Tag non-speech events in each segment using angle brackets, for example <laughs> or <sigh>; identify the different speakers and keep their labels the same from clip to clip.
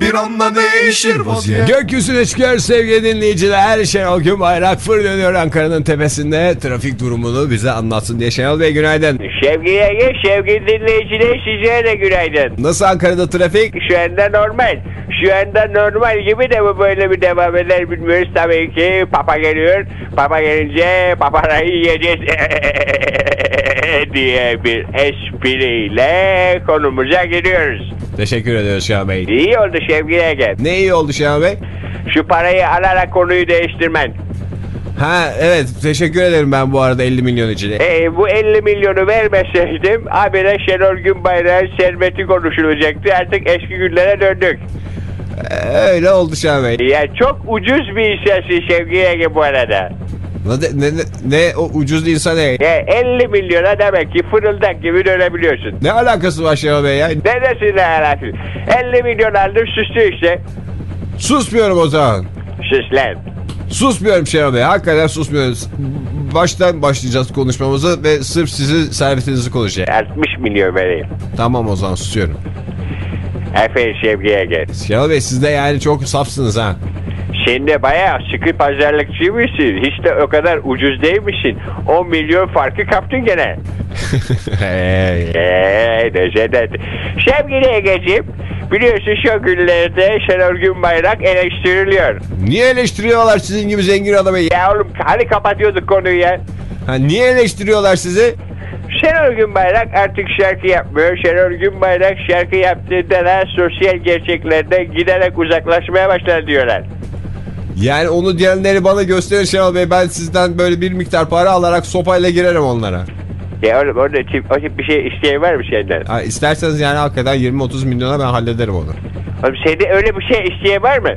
Speaker 1: bir anda değişir vaziyet
Speaker 2: Gökyüzüne çıkıyor sevgili dinleyiciler. Şenol Günbayrak fır dönüyor Ankara'nın tepesinde. Trafik durumunu bize anlatsın diye Şenol Bey günaydın.
Speaker 3: Sevgili Ege, sevgili dinleyiciler size de günaydın.
Speaker 2: Nasıl Ankara'da trafik?
Speaker 3: Şu anda normal. Şu anda normal gibi de bu böyle bir devam eder bilmiyoruz tabii ki. Papa geliyor. Papa gelince paparayı yiyeceğiz <laughs> diye bir espriyle konumuza giriyoruz.
Speaker 2: Teşekkür ediyoruz Şenol Bey.
Speaker 3: İyi oldu sevgili Ege.
Speaker 2: Ne iyi oldu Şenol Bey?
Speaker 3: Şu parayı alarak konuyu değiştirmen.
Speaker 2: Ha evet teşekkür ederim ben bu arada 50 milyon için.
Speaker 3: E, bu 50 milyonu vermeseydim abire Şenol Günbayrak'ın serveti konuşulacaktı. Artık eski günlere döndük.
Speaker 2: Ee, öyle oldu Şenol Bey.
Speaker 3: Ya çok ucuz bir işesi sevgili Ege bu arada.
Speaker 2: Ne, ne, ne, ne o ucuz insan ne?
Speaker 3: Ya 50 milyona demek ki fırıldak gibi dönebiliyorsun.
Speaker 2: Ne alakası var Şenol Bey ya?
Speaker 3: Neresine alakası? 50 milyon aldım sustu işte.
Speaker 2: Susmuyorum o zaman.
Speaker 3: Sus lan.
Speaker 2: Susmuyorum Şenol Bey. Hakikaten susmuyoruz. Baştan başlayacağız konuşmamızı ve sırf sizin servetinizi konuşacağız.
Speaker 3: 60 milyon vereyim.
Speaker 2: Tamam o zaman susuyorum.
Speaker 3: Aferin sevgili Ege.
Speaker 2: Şenol Bey siz de yani çok safsınız ha.
Speaker 3: Sen de bayağı sıkı pazarlıkçı mısın? Hiç de o kadar ucuz değil misin? 10 milyon farkı kaptın gene. <laughs> Eee. Sevgili Ege'ciğim biliyorsun şu günlerde Şenol Günbayrak eleştiriliyor.
Speaker 2: niye eleştiriyorlar sizin gibi zengin adamı? Ya,
Speaker 3: oğlum hani kapatıyorduk konuyu ya.
Speaker 2: ha, niye eleştiriyorlar sizi?
Speaker 3: Şenol Günbayrak artık şarkı yapmıyor. Şenol Günbayrak şarkı yaptığında da sosyal gerçeklerden giderek uzaklaşmaya başlar diyorlar.
Speaker 2: Yani onu diyenleri bana gösterin Şenol Bey. Ben sizden böyle bir miktar para alarak sopayla girerim onlara.
Speaker 3: Ya oğlum orada tip, o tip bir şey isteyen var mı senden?
Speaker 2: Ha, isterseniz yani hakikaten 20-30 milyona ben hallederim onu.
Speaker 3: Oğlum sende öyle bir şey isteyen var mı?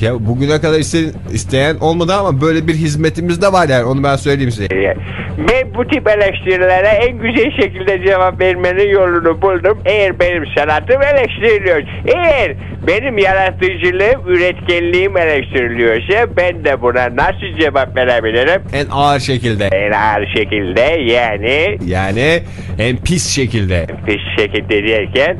Speaker 2: Ya bugüne kadar iste, isteyen olmadı ama böyle bir hizmetimiz de var yani onu ben söyleyeyim size.
Speaker 3: Ya, Ben bu tip eleştirilere en güzel şekilde cevap vermenin yolunu buldum. Eğer benim sanatım eleştiriliyor, eğer benim yaratıcılığım, üretkenliğim eleştiriliyorsa ben de buna nasıl cevap verebilirim?
Speaker 2: En ağır şekilde.
Speaker 3: En ağır şekilde yani
Speaker 2: Yani en pis şekilde.
Speaker 3: pis şekilde derken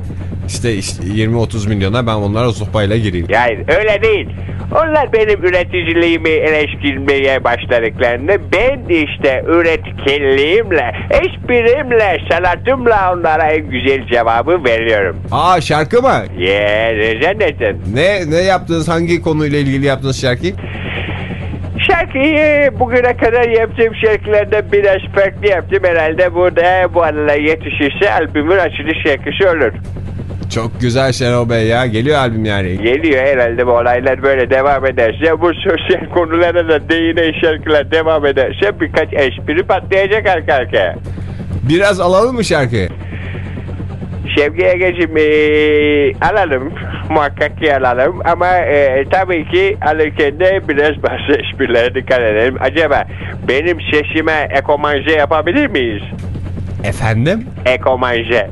Speaker 2: İşte, işte 20-30 milyona ben onlara sopayla gireyim.
Speaker 3: yani öyle değil. Onlar benim üreticiliğimi eleştirmeye başladıklarında ben işte üretkenliğimle, esprimle, sanatımla onlara en güzel cevabı veriyorum.
Speaker 2: Aa şarkı mı?
Speaker 3: Yeah, ne zannettin?
Speaker 2: Ne ne yaptınız? Hangi konuyla ilgili yaptınız şarkıyı?
Speaker 3: Şarkıyı bugüne kadar yaptığım şarkılardan biraz farklı yaptım. Herhalde bu da bu aralar yetişirse albümün açılış şarkısı olur.
Speaker 2: Çok güzel Şenol Bey ya. Geliyor albüm yani.
Speaker 3: Geliyor herhalde bu olaylar böyle devam ederse bu sosyal konulara da değinen şarkılar devam ederse birkaç espri patlayacak arka arkaya.
Speaker 2: Biraz alalım mı şarkıyı?
Speaker 3: Şevki Ege'cim eee, alalım muhakkak ki alalım ama eee, tabii ki alırken de biraz bazı esprilere dikkat edelim. Acaba benim sesime ekomanje yapabilir miyiz?
Speaker 2: Efendim?
Speaker 3: Ekomanje.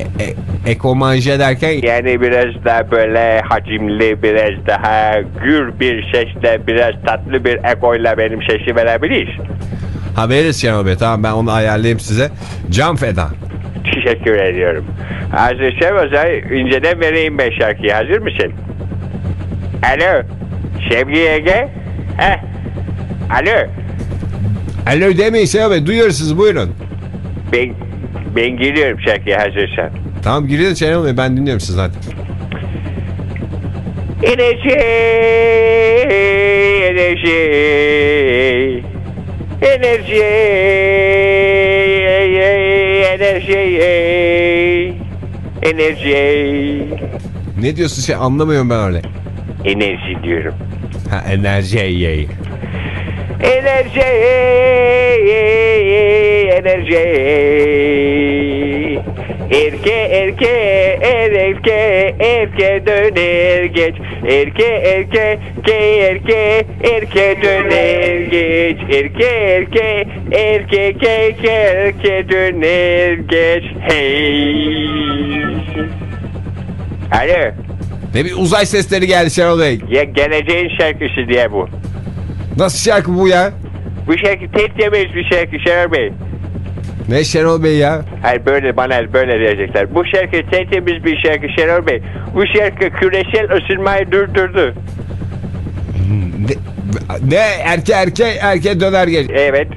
Speaker 2: E, ekomanje derken
Speaker 3: Yani biraz daha böyle hacimli, biraz daha gür bir sesle, biraz tatlı bir ekoyla benim sesi verebiliriz.
Speaker 2: ha veririz Şenol Bey. Tamam ben onu ayarlayayım size. Can feda.
Speaker 3: Teşekkür ediyorum. Hazırsan o zaman inceden vereyim ben şarkıyı. Hazır mısın? Alo. Sevgi Ege. Heh. Alo.
Speaker 2: Alo demeyin Şenol Bey. Duyuyoruz sizi buyurun.
Speaker 3: Ben, ben giriyorum şarkıya hazırsan.
Speaker 2: Tamam girin Şenol Bey ben dinliyorum sizi hadi.
Speaker 3: Enerji, enerji, enerji, enerji, enerji,
Speaker 2: Ne diyorsun şey anlamıyorum ben öyle.
Speaker 3: enerji diyorum.
Speaker 2: Ha enerji.
Speaker 3: Enerji, enerji, Erke erke er erke erke döner geç. Erke erke ke erke erke döner geç. Erke erke erke ke ke erke döner geç. Hey. Alo.
Speaker 2: Ne bir uzay sesleri geldi Şenol Bey.
Speaker 3: Ya geleceğin şarkısı diye bu.
Speaker 2: Nasıl şarkı bu ya?
Speaker 3: Bu şarkı tek temiz bir şarkı Şener Bey.
Speaker 2: Ne Şenol Bey ya?
Speaker 3: Hayır böyle bana böyle diyecekler. Bu şarkı tertemiz bir şarkı Şenol Bey. Bu şarkı küresel ısınmayı durdurdu.
Speaker 2: Ne, ne erke erke erke döner geç.
Speaker 3: Evet.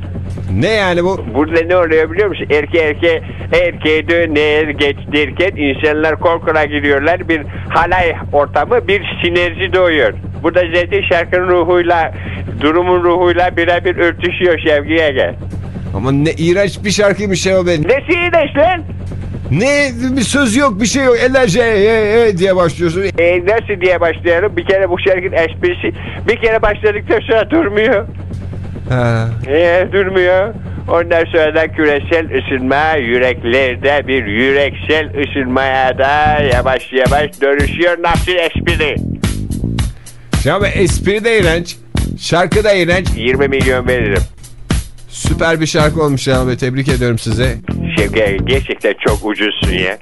Speaker 2: Ne yani bu?
Speaker 3: Burada ne oluyor biliyor musun? Erke erke erke döner geç derken insanlar korkuna gidiyorlar. Bir halay ortamı bir sinerji doğuyor. Burada zaten şarkının ruhuyla durumun ruhuyla birebir örtüşüyor Şevki Ege.
Speaker 2: Ama ne iğrenç bir şarkıymış Şenol Bey.
Speaker 3: Nesi iyileş lan?
Speaker 2: Ne bir söz yok bir şey yok. Enerji e, e, e diye başlıyorsun.
Speaker 3: E, nasıl diye başlayalım? Bir kere bu şarkının esprisi bir kere başladıktan sonra durmuyor.
Speaker 2: Ha.
Speaker 3: Ee, durmuyor. Ondan sonra da küresel ısınma yüreklerde bir yüreksel ısınmaya da yavaş yavaş dönüşüyor. Nasıl espri?
Speaker 2: Bey espri de iğrenç. Şarkı da iğrenç.
Speaker 3: 20 milyon veririm.
Speaker 2: Süper bir şarkı olmuş Şenol Bey. Tebrik ediyorum size.
Speaker 3: Şevki gerçekten çok ucuzsun ya.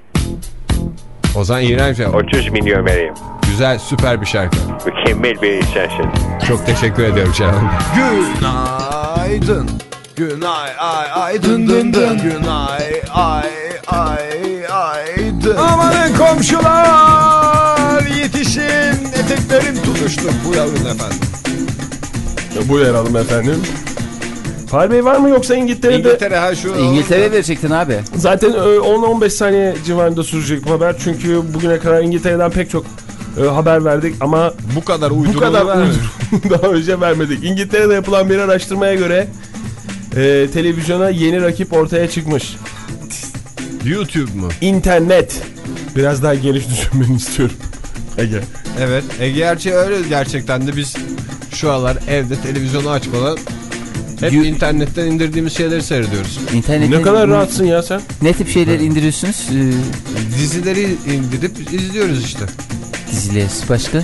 Speaker 2: O zaman iğrenç. ya.
Speaker 3: 30 milyon vereyim.
Speaker 2: Güzel süper bir şarkı.
Speaker 3: Mükemmel bir insansın.
Speaker 2: Çok teşekkür ediyorum Bey. Günaydın. Günay ay ay dın dın dın. Günay ay ay ay dın. Amanın komşular yetişin. Eteklerim tutuştu. Buyurun efendim.
Speaker 4: Buyuralım efendim. Fahri Bey var mı yoksa İngiltere'de?
Speaker 2: İngiltere ha şu.
Speaker 5: İngiltere verecektin abi.
Speaker 4: Zaten e, 10-15 saniye civarında sürecek bu haber. Çünkü bugüne kadar İngiltere'den pek çok e, haber verdik ama
Speaker 2: Bu kadar
Speaker 4: bu
Speaker 2: uydurulu
Speaker 4: kadar
Speaker 2: vermedim.
Speaker 4: uydur- <laughs> daha önce vermedik. İngiltere'de yapılan bir araştırmaya göre e, televizyona yeni rakip ortaya çıkmış.
Speaker 2: YouTube mu?
Speaker 4: İnternet. Biraz daha geniş düşünmeni istiyorum. Ege.
Speaker 2: Evet. E gerçi öyle gerçekten de biz şu aralar evde televizyonu açmadan hep
Speaker 5: You-
Speaker 2: internetten indirdiğimiz şeyleri seyrediyoruz.
Speaker 5: İnternette
Speaker 4: Ne kadar rahatsın ya sen.
Speaker 5: Ne tip şeyler indiriyorsunuz? Ee,
Speaker 2: Dizileri indirip izliyoruz işte.
Speaker 5: diziler başka? <laughs>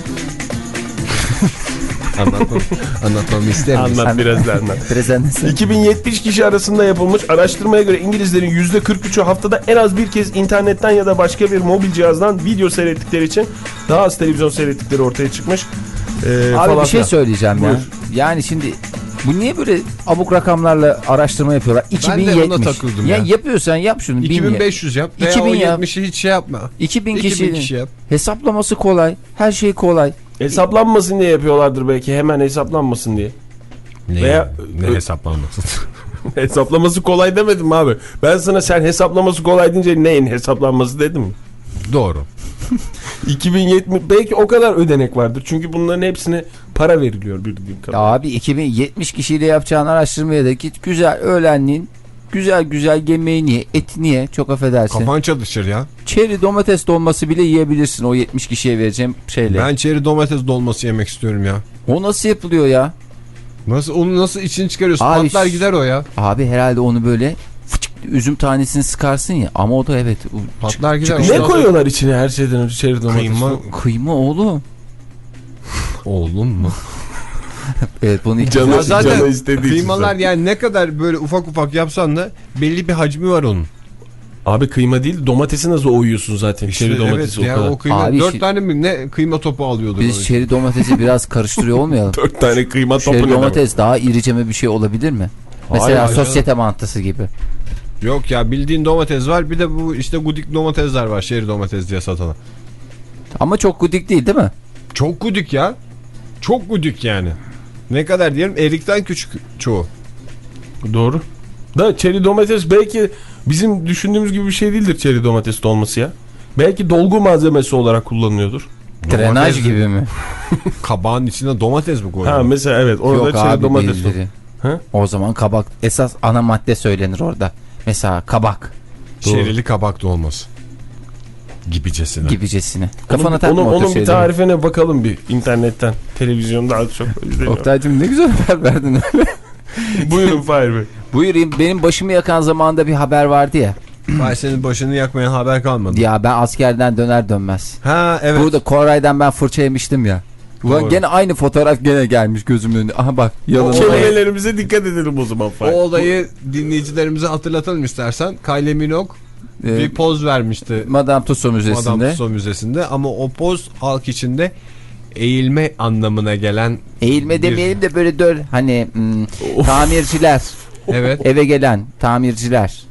Speaker 2: Anlatmam, anlatmamı ister misin?
Speaker 4: Anlat biraz da anlat. <laughs>
Speaker 5: Biraz anlasın.
Speaker 4: 2070 kişi arasında yapılmış araştırmaya göre İngilizlerin %43'ü haftada en az bir kez internetten ya da başka bir mobil cihazdan video seyrettikleri için daha az televizyon seyrettikleri ortaya çıkmış. Ee,
Speaker 5: Abi
Speaker 4: falan
Speaker 5: bir şey söyleyeceğim
Speaker 4: Buyur.
Speaker 5: ya. Yani şimdi bu niye böyle abuk rakamlarla araştırma yapıyorlar?
Speaker 2: Ben de
Speaker 5: 2070.
Speaker 2: ona takıldım
Speaker 5: ya.
Speaker 2: ya.
Speaker 5: yapıyorsan yap şunu. 1000 yap.
Speaker 2: 2500 yap veya
Speaker 5: 2000
Speaker 2: o
Speaker 5: yap.
Speaker 2: 70'i hiç şey yapma.
Speaker 5: 2000
Speaker 2: 2000
Speaker 5: kişinin
Speaker 2: kişi yap.
Speaker 5: hesaplaması kolay. Her şey kolay.
Speaker 4: Hesaplanmasın diye yapıyorlardır belki hemen hesaplanmasın diye.
Speaker 2: Ne,
Speaker 4: Veya-
Speaker 2: ne hesaplanması? <laughs>
Speaker 4: Hesaplaması kolay demedim abi? Ben sana sen hesaplaması kolay deyince neyin hesaplanması dedim mi?
Speaker 2: Doğru. <laughs>
Speaker 4: 2070 belki o kadar ödenek vardır. Çünkü bunların hepsine para veriliyor bildiğim kadarıyla.
Speaker 5: Abi 2070 kişiyle yapacağın araştırmaya da git güzel öğlenliğin güzel güzel yemeğini ye, etini ye çok affedersin.
Speaker 2: Kafan çalışır ya.
Speaker 5: Çeri domates dolması bile yiyebilirsin o 70 kişiye vereceğim şeyle.
Speaker 2: Ben çeri domates dolması yemek istiyorum ya.
Speaker 5: O nasıl yapılıyor ya?
Speaker 2: Nasıl onu nasıl içini çıkarıyorsun?
Speaker 5: Abi,
Speaker 2: Patlar gider o ya.
Speaker 5: Abi herhalde onu böyle fıçık üzüm tanesini sıkarsın ya ama o da evet.
Speaker 2: Patlar gider.
Speaker 4: Ne koyuyorlar içine her şeyden önce çeri domates?
Speaker 2: Kıyma?
Speaker 5: Kıyma oğlum.
Speaker 2: Oğlum mu? <laughs>
Speaker 5: Evet bunu ilk
Speaker 4: Canı-
Speaker 2: zaten
Speaker 4: canı istediği
Speaker 2: kıymalar yani ne kadar böyle ufak ufak yapsan da belli bir hacmi var onun.
Speaker 4: Abi kıyma değil domatesi nasıl oyuyorsun zaten çeri
Speaker 2: İşte
Speaker 4: domatesi
Speaker 2: evet,
Speaker 4: o kadar.
Speaker 2: o kıyma
Speaker 5: Abi
Speaker 2: dört
Speaker 5: şey-
Speaker 2: tane mi ne kıyma topu alıyordu.
Speaker 5: Biz çeri domatesi biraz <laughs> karıştırıyor olmayalım.
Speaker 4: Dört tane kıyma topu
Speaker 5: Çeri
Speaker 4: ne demek?
Speaker 5: domates daha iriceme bir şey olabilir mi?
Speaker 4: Hayır,
Speaker 5: Mesela
Speaker 4: hayır
Speaker 5: sosyete mantısı gibi.
Speaker 2: Yok ya bildiğin domates var bir de bu işte gudik domatesler var şehir domates diye satılan.
Speaker 5: Ama çok gudik değil değil mi?
Speaker 2: Çok gudik ya. Çok gudik yani. Ne kadar diyelim erikten küçük çoğu.
Speaker 4: Doğru. Da çeri domates belki bizim düşündüğümüz gibi bir şey değildir çeri domates dolması ya. Belki dolgu malzemesi olarak kullanılıyordur.
Speaker 5: Drenaj gibi mi? <laughs>
Speaker 2: Kabağın içine domates mi
Speaker 4: Ha
Speaker 2: koyuyorsun?
Speaker 4: mesela evet orada
Speaker 5: Yok
Speaker 4: çeri
Speaker 5: abi
Speaker 4: domates. Ha?
Speaker 5: O zaman kabak esas ana madde söylenir orada. Mesela kabak
Speaker 2: Şerili kabak dolması. Gibicesine.
Speaker 5: gibicesine.
Speaker 4: Onun,
Speaker 5: Kafana takma
Speaker 4: onun,
Speaker 5: o tür
Speaker 4: onun bir tarifine bakalım bir internetten. Televizyonda daha çok izleniyor.
Speaker 5: Oktay'cım ne güzel haber verdin. <laughs>
Speaker 4: Buyurun Fahir Bey.
Speaker 5: Buyurayım benim başımı yakan zamanda bir haber vardı ya.
Speaker 2: Vay senin başını yakmayan haber kalmadı.
Speaker 5: Ya ben askerden döner dönmez.
Speaker 2: Ha evet.
Speaker 5: Burada Koray'dan ben fırça yemiştim ya. Ulan
Speaker 2: Doğru.
Speaker 5: gene aynı fotoğraf gene gelmiş gözümün önüne. Aha bak yalan.
Speaker 4: Kelimelerimize dikkat edelim o zaman.
Speaker 2: O
Speaker 4: Fahir.
Speaker 2: olayı dinleyicilerimize hatırlatalım istersen. Kylie Minogue
Speaker 5: Ee,
Speaker 2: bir poz vermişti
Speaker 5: Madame Tussauds Müzesi'nde.
Speaker 2: Madame Tussauds Müzesi'nde ama o poz halk içinde eğilme anlamına gelen
Speaker 5: Eğilme demeyelim de böyle dör hani hmm, tamirciler <laughs>
Speaker 2: evet
Speaker 5: eve gelen tamirciler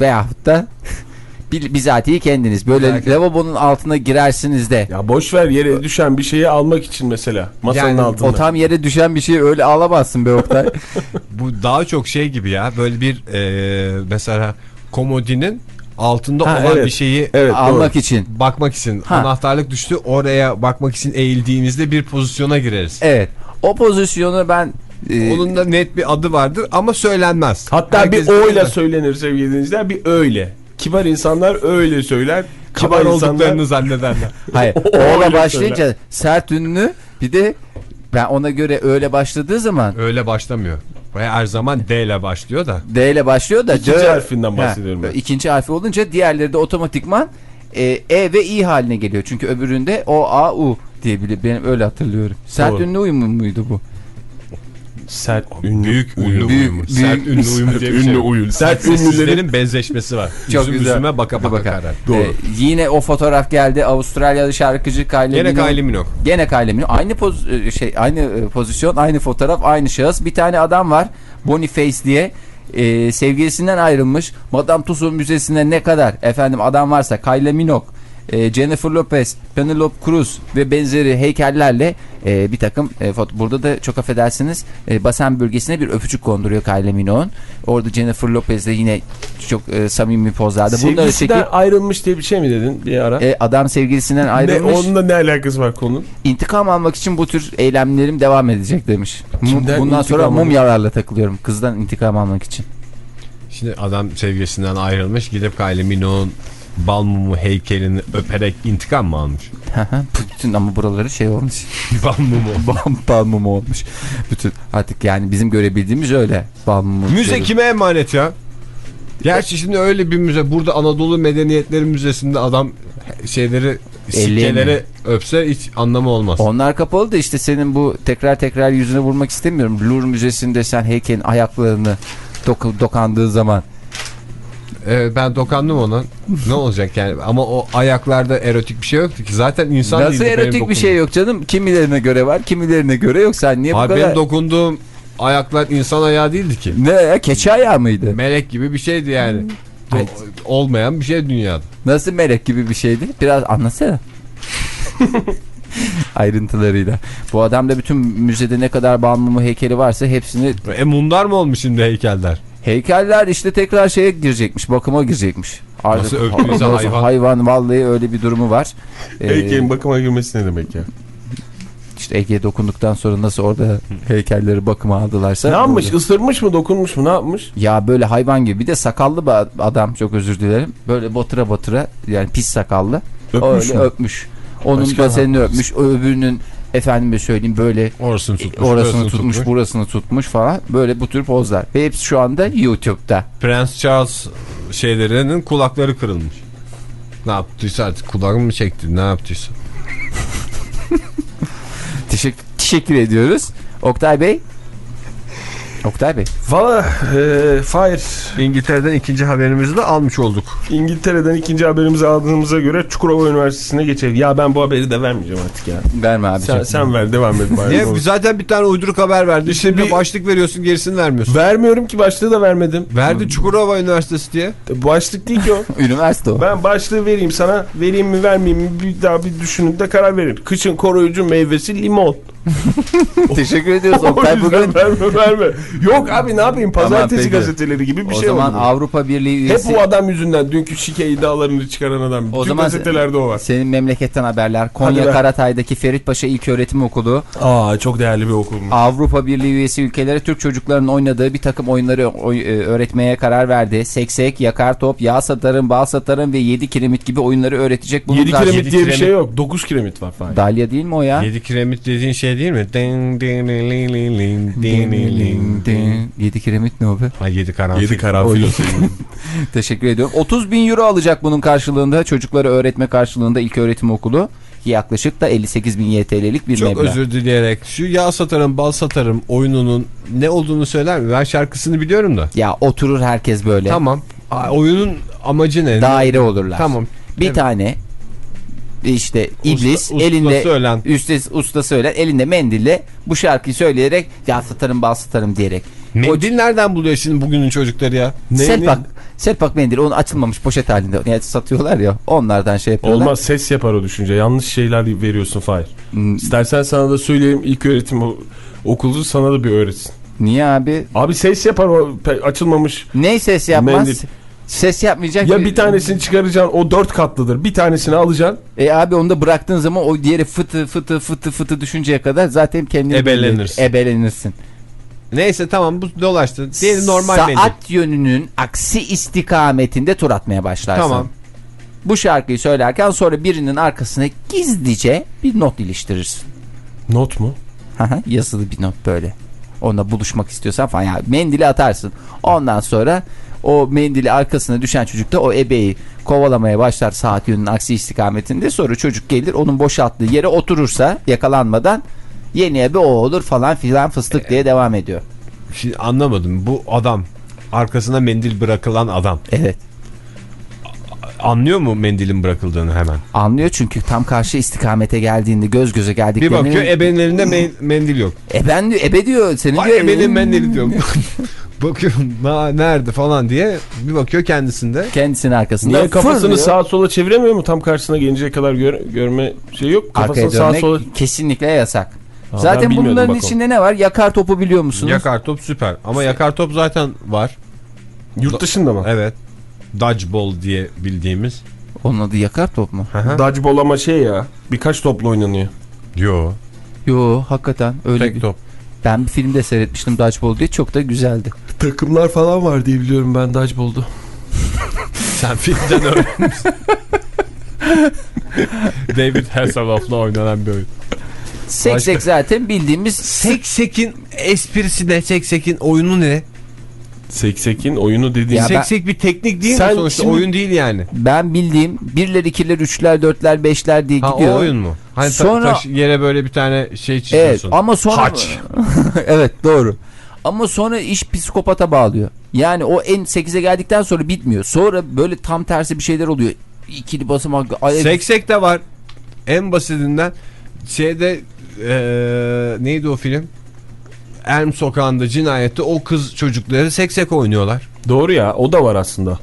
Speaker 5: veyahut da bizatihi kendiniz böyle
Speaker 2: Belki-
Speaker 5: lavabonun altına girersiniz de
Speaker 4: Ya boş ver yere düşen bir şeyi almak için mesela masanın
Speaker 2: Yani
Speaker 4: altında.
Speaker 5: o tam yere düşen bir şeyi öyle alamazsın be Oktay. <laughs>
Speaker 2: bu daha çok şey gibi ya böyle bir e, mesela komodinin altında
Speaker 4: Ha,
Speaker 2: olan
Speaker 4: evet.
Speaker 2: bir şeyi
Speaker 4: Evet doğru.
Speaker 5: almak için.
Speaker 2: bakmak için
Speaker 5: Ha.
Speaker 2: anahtarlık düştü oraya bakmak için eğildiğimizde bir pozisyona gireriz.
Speaker 5: Evet. O pozisyonu ben e,
Speaker 2: Onun da net bir adı vardır ama söylenmez.
Speaker 4: Hatta
Speaker 2: Herkes
Speaker 4: bir oyla
Speaker 2: bilir.
Speaker 4: söylenir sevgili dinleyiciler bir öyle. Kibar insanlar öyle söyler.
Speaker 2: kibar
Speaker 4: Kibar insanlar
Speaker 2: olduklarını zannederler. <laughs>
Speaker 5: hayır. <laughs>
Speaker 4: O- öyle
Speaker 5: başlayınca sert ünlü bir de ben ona göre öyle başladığı zaman
Speaker 2: Öyle başlamıyor. Her zaman D ile başlıyor da.
Speaker 5: D ile başlıyor da
Speaker 4: İkinci
Speaker 5: D-
Speaker 4: harfinden bahsediyorum
Speaker 5: Ha,
Speaker 4: ben.
Speaker 5: İkinci harfi olunca diğerleri de otomatikman e, E ve İ haline geliyor. Çünkü öbüründe O, A, U diye bile benim öyle hatırlıyorum. Sert
Speaker 4: Doğru.
Speaker 5: ünlü uyumu muydu bu?
Speaker 4: Sert ünlü
Speaker 2: Büyük ünlü
Speaker 5: Büyük-
Speaker 2: uyumu.
Speaker 5: büyük-
Speaker 2: Sert ünlü uyumu diye bir şey.
Speaker 4: ünlü
Speaker 2: yok.
Speaker 4: uyum. Sert
Speaker 2: Sert
Speaker 4: ünlülerin
Speaker 2: benzeşmesi var.
Speaker 5: Çok
Speaker 2: Üzüm
Speaker 5: güzel.
Speaker 2: üzüme baka baka
Speaker 5: Bakar.
Speaker 2: karar.
Speaker 4: Doğru.
Speaker 5: E, yine o fotoğraf geldi. Avustralyalı şarkıcı Kylie
Speaker 2: Gene
Speaker 5: Minogue.
Speaker 2: Kylie Minogue.
Speaker 5: Gene Kylie Minogue. Aynı poz e, şey aynı e, pozisyon, aynı fotoğraf, aynı şahıs. Bir tane adam var. Boniface diye. E, sevgilisinden ayrılmış. Madame Tussauds Müzesi'nde ne kadar efendim adam varsa Kylie Minogue, e, Jennifer Lopez, Penelope Cruz ve benzeri heykellerle e, bir takım e, burada da çok affedersiniz e, basen bölgesine bir öpücük konduruyor Kylie Minogue'un. Orada Jennifer Lopez de yine çok e, samimi pozlarda.
Speaker 4: Sevgilisinden
Speaker 5: çekip
Speaker 4: ayrılmış diye bir şey mi dedin bir ara?
Speaker 5: e, adam sevgilisinden
Speaker 4: ne,
Speaker 5: ayrılmış.
Speaker 4: onunla ne alakası var konunun?
Speaker 5: İntikam almak için bu tür eylemlerim devam edecek demiş. Mum-
Speaker 4: Kimden
Speaker 5: Bundan sonra
Speaker 4: almak?
Speaker 5: mumyalarla takılıyorum. Kızdan intikam almak için.
Speaker 2: Şimdi adam sevgisinden ayrılmış gidip Kylie Minogue'un bal mumu heykelini öperek intikam mı almış?
Speaker 5: Bütün ama buraları şey olmuş. <laughs> <laughs>
Speaker 2: bal mumu.
Speaker 5: Bal, mumu olmuş. Bütün artık yani bizim görebildiğimiz öyle. Bal mumu.
Speaker 2: Müze
Speaker 5: Böyle-
Speaker 2: kime emanet ya? Gerçi şimdi öyle bir müze. Burada Anadolu Medeniyetleri Müzesi'nde adam şeyleri sikkeleri öpse hiç anlamı olmaz.
Speaker 5: Onlar kapalı da işte senin bu tekrar tekrar yüzüne vurmak istemiyorum. Louvre Müzesi'nde sen heykelin ayaklarını doku- dokandığı zaman
Speaker 2: Evet, ben dokandım ona. ne olacak yani? Ama o ayaklarda erotik bir şey yoktu ki. Zaten insan
Speaker 5: nasıl
Speaker 2: değildi benim
Speaker 5: erotik bir şey yok canım. Kimilerine göre var, kimilerine göre yok. Sen niye bu
Speaker 2: Abi
Speaker 5: kadar...
Speaker 2: benim dokunduğum ayaklar insan ayağı değildi ki.
Speaker 5: Ne ya keçi ayağı mıydı?
Speaker 2: Melek gibi bir şeydi yani.
Speaker 5: Ay.
Speaker 2: Do- olmayan bir şey dünyada.
Speaker 5: Nasıl melek gibi bir şeydi? Biraz anlatsana. <laughs> Ayrıntılarıyla. Bu adamda bütün müzede ne kadar balmumu heykeli varsa hepsini
Speaker 2: E mundar mı olmuş şimdi heykeller?
Speaker 5: Heykeller işte tekrar şeye girecekmiş, bakıma girecekmiş. Artık
Speaker 2: Nasıl öptüyse hayvan.
Speaker 5: hayvan vallahi öyle bir durumu var. Ee,
Speaker 4: Heykelin bakıma girmesi ne demek ya?
Speaker 5: işte Ege'ye dokunduktan sonra nasıl orada heykelleri bakıma aldılarsa.
Speaker 4: Ne yapmış?
Speaker 5: Böyle-
Speaker 4: Isırmış mı? Dokunmuş mu? Ne yapmış?
Speaker 5: Ya böyle hayvan gibi bir de sakallı bir adam çok özür dilerim. Böyle batıra batıra yani pis sakallı.
Speaker 4: Öpmüş
Speaker 5: öyle
Speaker 4: mü?
Speaker 5: öpmüş. Onun
Speaker 4: Başka
Speaker 5: basenini öpmüş. Öbürünün efendime söyleyeyim böyle
Speaker 2: Orasını tutmuş.
Speaker 5: orasını
Speaker 2: burasını
Speaker 5: tutmuş, burasını tutmuş falan. Böyle bu tür pozlar. Ve hepsi şu anda YouTube'da.
Speaker 2: Prens Charles şeylerinin kulakları kırılmış. Ne yaptıysa artık kulağını mı çekti ne yaptıysa. <laughs>
Speaker 5: Teşekkür, teşekkür ediyoruz. Oktay Bey. Oktay Bey.
Speaker 4: Valla e, Fahir
Speaker 2: İngiltere'den ikinci haberimizi de almış olduk.
Speaker 4: İngiltere'den ikinci haberimizi aldığımıza göre Çukurova Üniversitesi'ne geçelim. Ya ben bu haberi de vermeyeceğim artık ya.
Speaker 5: Verme abi.
Speaker 4: Sen, sen ver devam et. bari. <laughs>
Speaker 2: Niye? Zaten bir tane uyduruk haber verdi.
Speaker 4: İşte
Speaker 2: Şimdi
Speaker 4: bir-
Speaker 2: başlık veriyorsun gerisini vermiyorsun.
Speaker 4: Vermiyorum ki başlığı da vermedim.
Speaker 2: Verdi Çukurova Üniversitesi diye.
Speaker 4: Başlık değil ki o. <laughs>
Speaker 5: Üniversite o.
Speaker 4: Ben başlığı vereyim sana. Vereyim mi vermeyeyim mi bir daha bir düşünün de karar verin. Kışın koruyucu meyvesi limon. <laughs>
Speaker 5: Teşekkür ediyoruz Oktay bugün.
Speaker 4: verme verme. Yok abi ne yapayım pazartesi
Speaker 5: peki.
Speaker 4: gazeteleri gibi bir
Speaker 5: o
Speaker 4: şey
Speaker 5: zaman
Speaker 4: oldu.
Speaker 5: Avrupa Birliği
Speaker 4: Hep
Speaker 5: üyesi.
Speaker 4: bu adam yüzünden dünkü şike iddialarını çıkaran adam. Bütün
Speaker 5: zaman-
Speaker 4: gazetelerde o var.
Speaker 5: Senin memleketten haberler. Konya. Karatay'daki Feritpaşa İlköğretim Okulu
Speaker 4: Aa çok değerli bir okulmuş.
Speaker 5: Avrupa Birliği üyesi ülkelere Türk çocuklarının oynadığı bir takım oyunları oy- e, öğretmeye karar verdi. Seksek, yakar top, yağ satarım, bal satarım ve 7 kiremit gibi oyunları öğretecek. Bunun
Speaker 4: 7
Speaker 5: karşı-
Speaker 4: kiremit diye bir şey yok. 9 kiremit var falan.
Speaker 5: Dalya değil mi o ya?
Speaker 2: Yedi kiremit dediğin şey değil mi? Ding, ding, ling, ling, ling, ling, ding, ling, ding.
Speaker 5: 7 kiremit ne o be?
Speaker 2: Ha 7 karanfil.
Speaker 4: 7 karanfil. <laughs>
Speaker 5: Teşekkür ediyorum. 30 bin euro alacak bunun karşılığında. Çocuklara öğretme karşılığında ilk öğretim okulu. Yaklaşık da 58 bin YTL'lik bir
Speaker 2: Çok
Speaker 5: meblağ.
Speaker 2: özür dileyerek şu yağ satarım bal satarım oyununun ne olduğunu söyler mi? Ben şarkısını biliyorum da.
Speaker 5: Ya oturur herkes böyle.
Speaker 2: Tamam. Aa, oyunun amacı ne?
Speaker 5: Daire olurlar.
Speaker 2: Tamam.
Speaker 5: Bir
Speaker 2: Evet.
Speaker 5: tane işte iblis
Speaker 2: ustası
Speaker 5: elinde
Speaker 2: ölen.
Speaker 5: üstes, ustası ölen elinde mendille bu şarkıyı söyleyerek ya satarım bal satarım diyerek.
Speaker 2: Mendil nereden buluyor şimdi bugünün çocukları ya?
Speaker 5: O,
Speaker 2: Ne,
Speaker 5: selpak,
Speaker 2: ne?
Speaker 5: selpak mendil onu açılmamış poşet halinde yani satıyorlar ya onlardan şey yapıyorlar.
Speaker 4: Olmaz ses yapar o düşünce. Yanlış şeyler veriyorsun Fahir.
Speaker 5: Hmm,
Speaker 4: İstersen sana da söyleyeyim ilk öğretim o- okulu sana da bir öğretsin.
Speaker 5: Niye abi?
Speaker 4: Abi ses yapar o açılmamış.
Speaker 5: Ne ses yapmaz?
Speaker 4: Mendil.
Speaker 5: Ses yapmayacak.
Speaker 4: Ya bir tanesini çıkaracaksın o dört katlıdır. Bir tanesini alacaksın.
Speaker 5: E abi onu da bıraktığın zaman o diğeri fıtı fıtı fıtı fıtı düşünceye kadar zaten kendini
Speaker 2: Ebelenirsin.
Speaker 5: Ebelenirsin.
Speaker 2: Neyse tamam bu dolaştı. Diğeri normal
Speaker 5: Saat
Speaker 2: mendil.
Speaker 5: yönünün aksi istikametinde tur atmaya başlarsın.
Speaker 2: Tamam.
Speaker 5: Bu şarkıyı söylerken sonra birinin arkasına gizlice bir not iliştirirsin.
Speaker 4: Not mu?
Speaker 5: Haha, Yazılı bir not böyle. Onunla buluşmak istiyorsan falan. Yani mendili atarsın. Ondan sonra o mendili arkasına düşen çocuk da o ebeyi kovalamaya başlar saat yönünün aksi istikametinde. Sonra çocuk gelir onun boşalttığı yere oturursa yakalanmadan yeni ebe o olur falan filan fıstık diye devam ediyor.
Speaker 2: Şimdi anlamadım. Bu adam arkasına mendil bırakılan adam
Speaker 5: Evet.
Speaker 2: Anlıyor mu mendilin bırakıldığını hemen?
Speaker 5: Anlıyor çünkü tam karşı istikamete geldiğinde göz göze
Speaker 2: Bir
Speaker 5: geldiklerini.
Speaker 2: bakıyor ebenin elinde me- mendil yok.
Speaker 5: Eben diyor, ebe diyor. Senin
Speaker 2: Ay
Speaker 5: diyor.
Speaker 2: ebenin mendili diyor. <laughs> Bakıyorum "Na- nerede falan diye bir bakıyor kendisinde.
Speaker 5: Kendisinin arkasında.
Speaker 4: Niye kafasını
Speaker 5: fırlıyor.
Speaker 4: sağa sola çeviremiyor mu tam karşısına gelinceye kadar gör- görme şey yok. Kafasını sağa sola.
Speaker 5: kesinlikle yasak.
Speaker 4: ben
Speaker 5: Zaten bunların
Speaker 4: bak o.
Speaker 5: içinde ne var? Yakar topu biliyor musunuz?
Speaker 2: Yakar top süper ama yakar top zaten var.
Speaker 4: Yurt dışında mı?
Speaker 2: Evet. Dodgeball diye bildiğimiz.
Speaker 5: Onun adı yakar top mu?
Speaker 4: Dodgeball ama şey ya birkaç topla oynanıyor.
Speaker 2: Yo.
Speaker 5: Yo hakikaten öyle
Speaker 2: Tek
Speaker 5: bir.
Speaker 2: top.
Speaker 5: Ben bir filmde seyretmiştim Dodgeball diye çok da güzeldi.
Speaker 4: Takımlar falan var diye biliyorum ben Dodgeball'da. <laughs>
Speaker 2: Sen filmden öğrenmişsin. <laughs> David Hasselhoff'la oynanan bir oyun.
Speaker 5: Seksek zaten bildiğimiz
Speaker 2: Seksek'in esprisi ne? Seksek'in oyunu ne?
Speaker 4: Seksek'in oyunu dediğin
Speaker 5: Ya ben-
Speaker 2: Seksek bir teknik değil
Speaker 4: Sen
Speaker 2: mi sonuçta?
Speaker 4: şimdi-
Speaker 2: Oyun değil yani.
Speaker 5: ben bildiğim birler, ikiler, üçler, dörtler, beşler diye
Speaker 2: Ha
Speaker 5: gidiyor.
Speaker 2: o oyun mu? Hani
Speaker 5: Sonra-
Speaker 2: taş- yere böyle bir tane şey
Speaker 5: Evet
Speaker 2: çiziyorsun.
Speaker 5: ama sonra
Speaker 2: Haç. <laughs>
Speaker 5: evet doğru. Ama sonra iş psikopata bağlıyor. Yani o en 8'e geldikten sonra bitmiyor. Sonra böyle tam tersi bir şeyler oluyor. İkili basamak
Speaker 2: Seksek de var. En basitinden şeyde eee, neydi o film? Elm sokağında cinayette o kız çocukları seksek oynuyorlar.
Speaker 4: Doğru ya o da var aslında.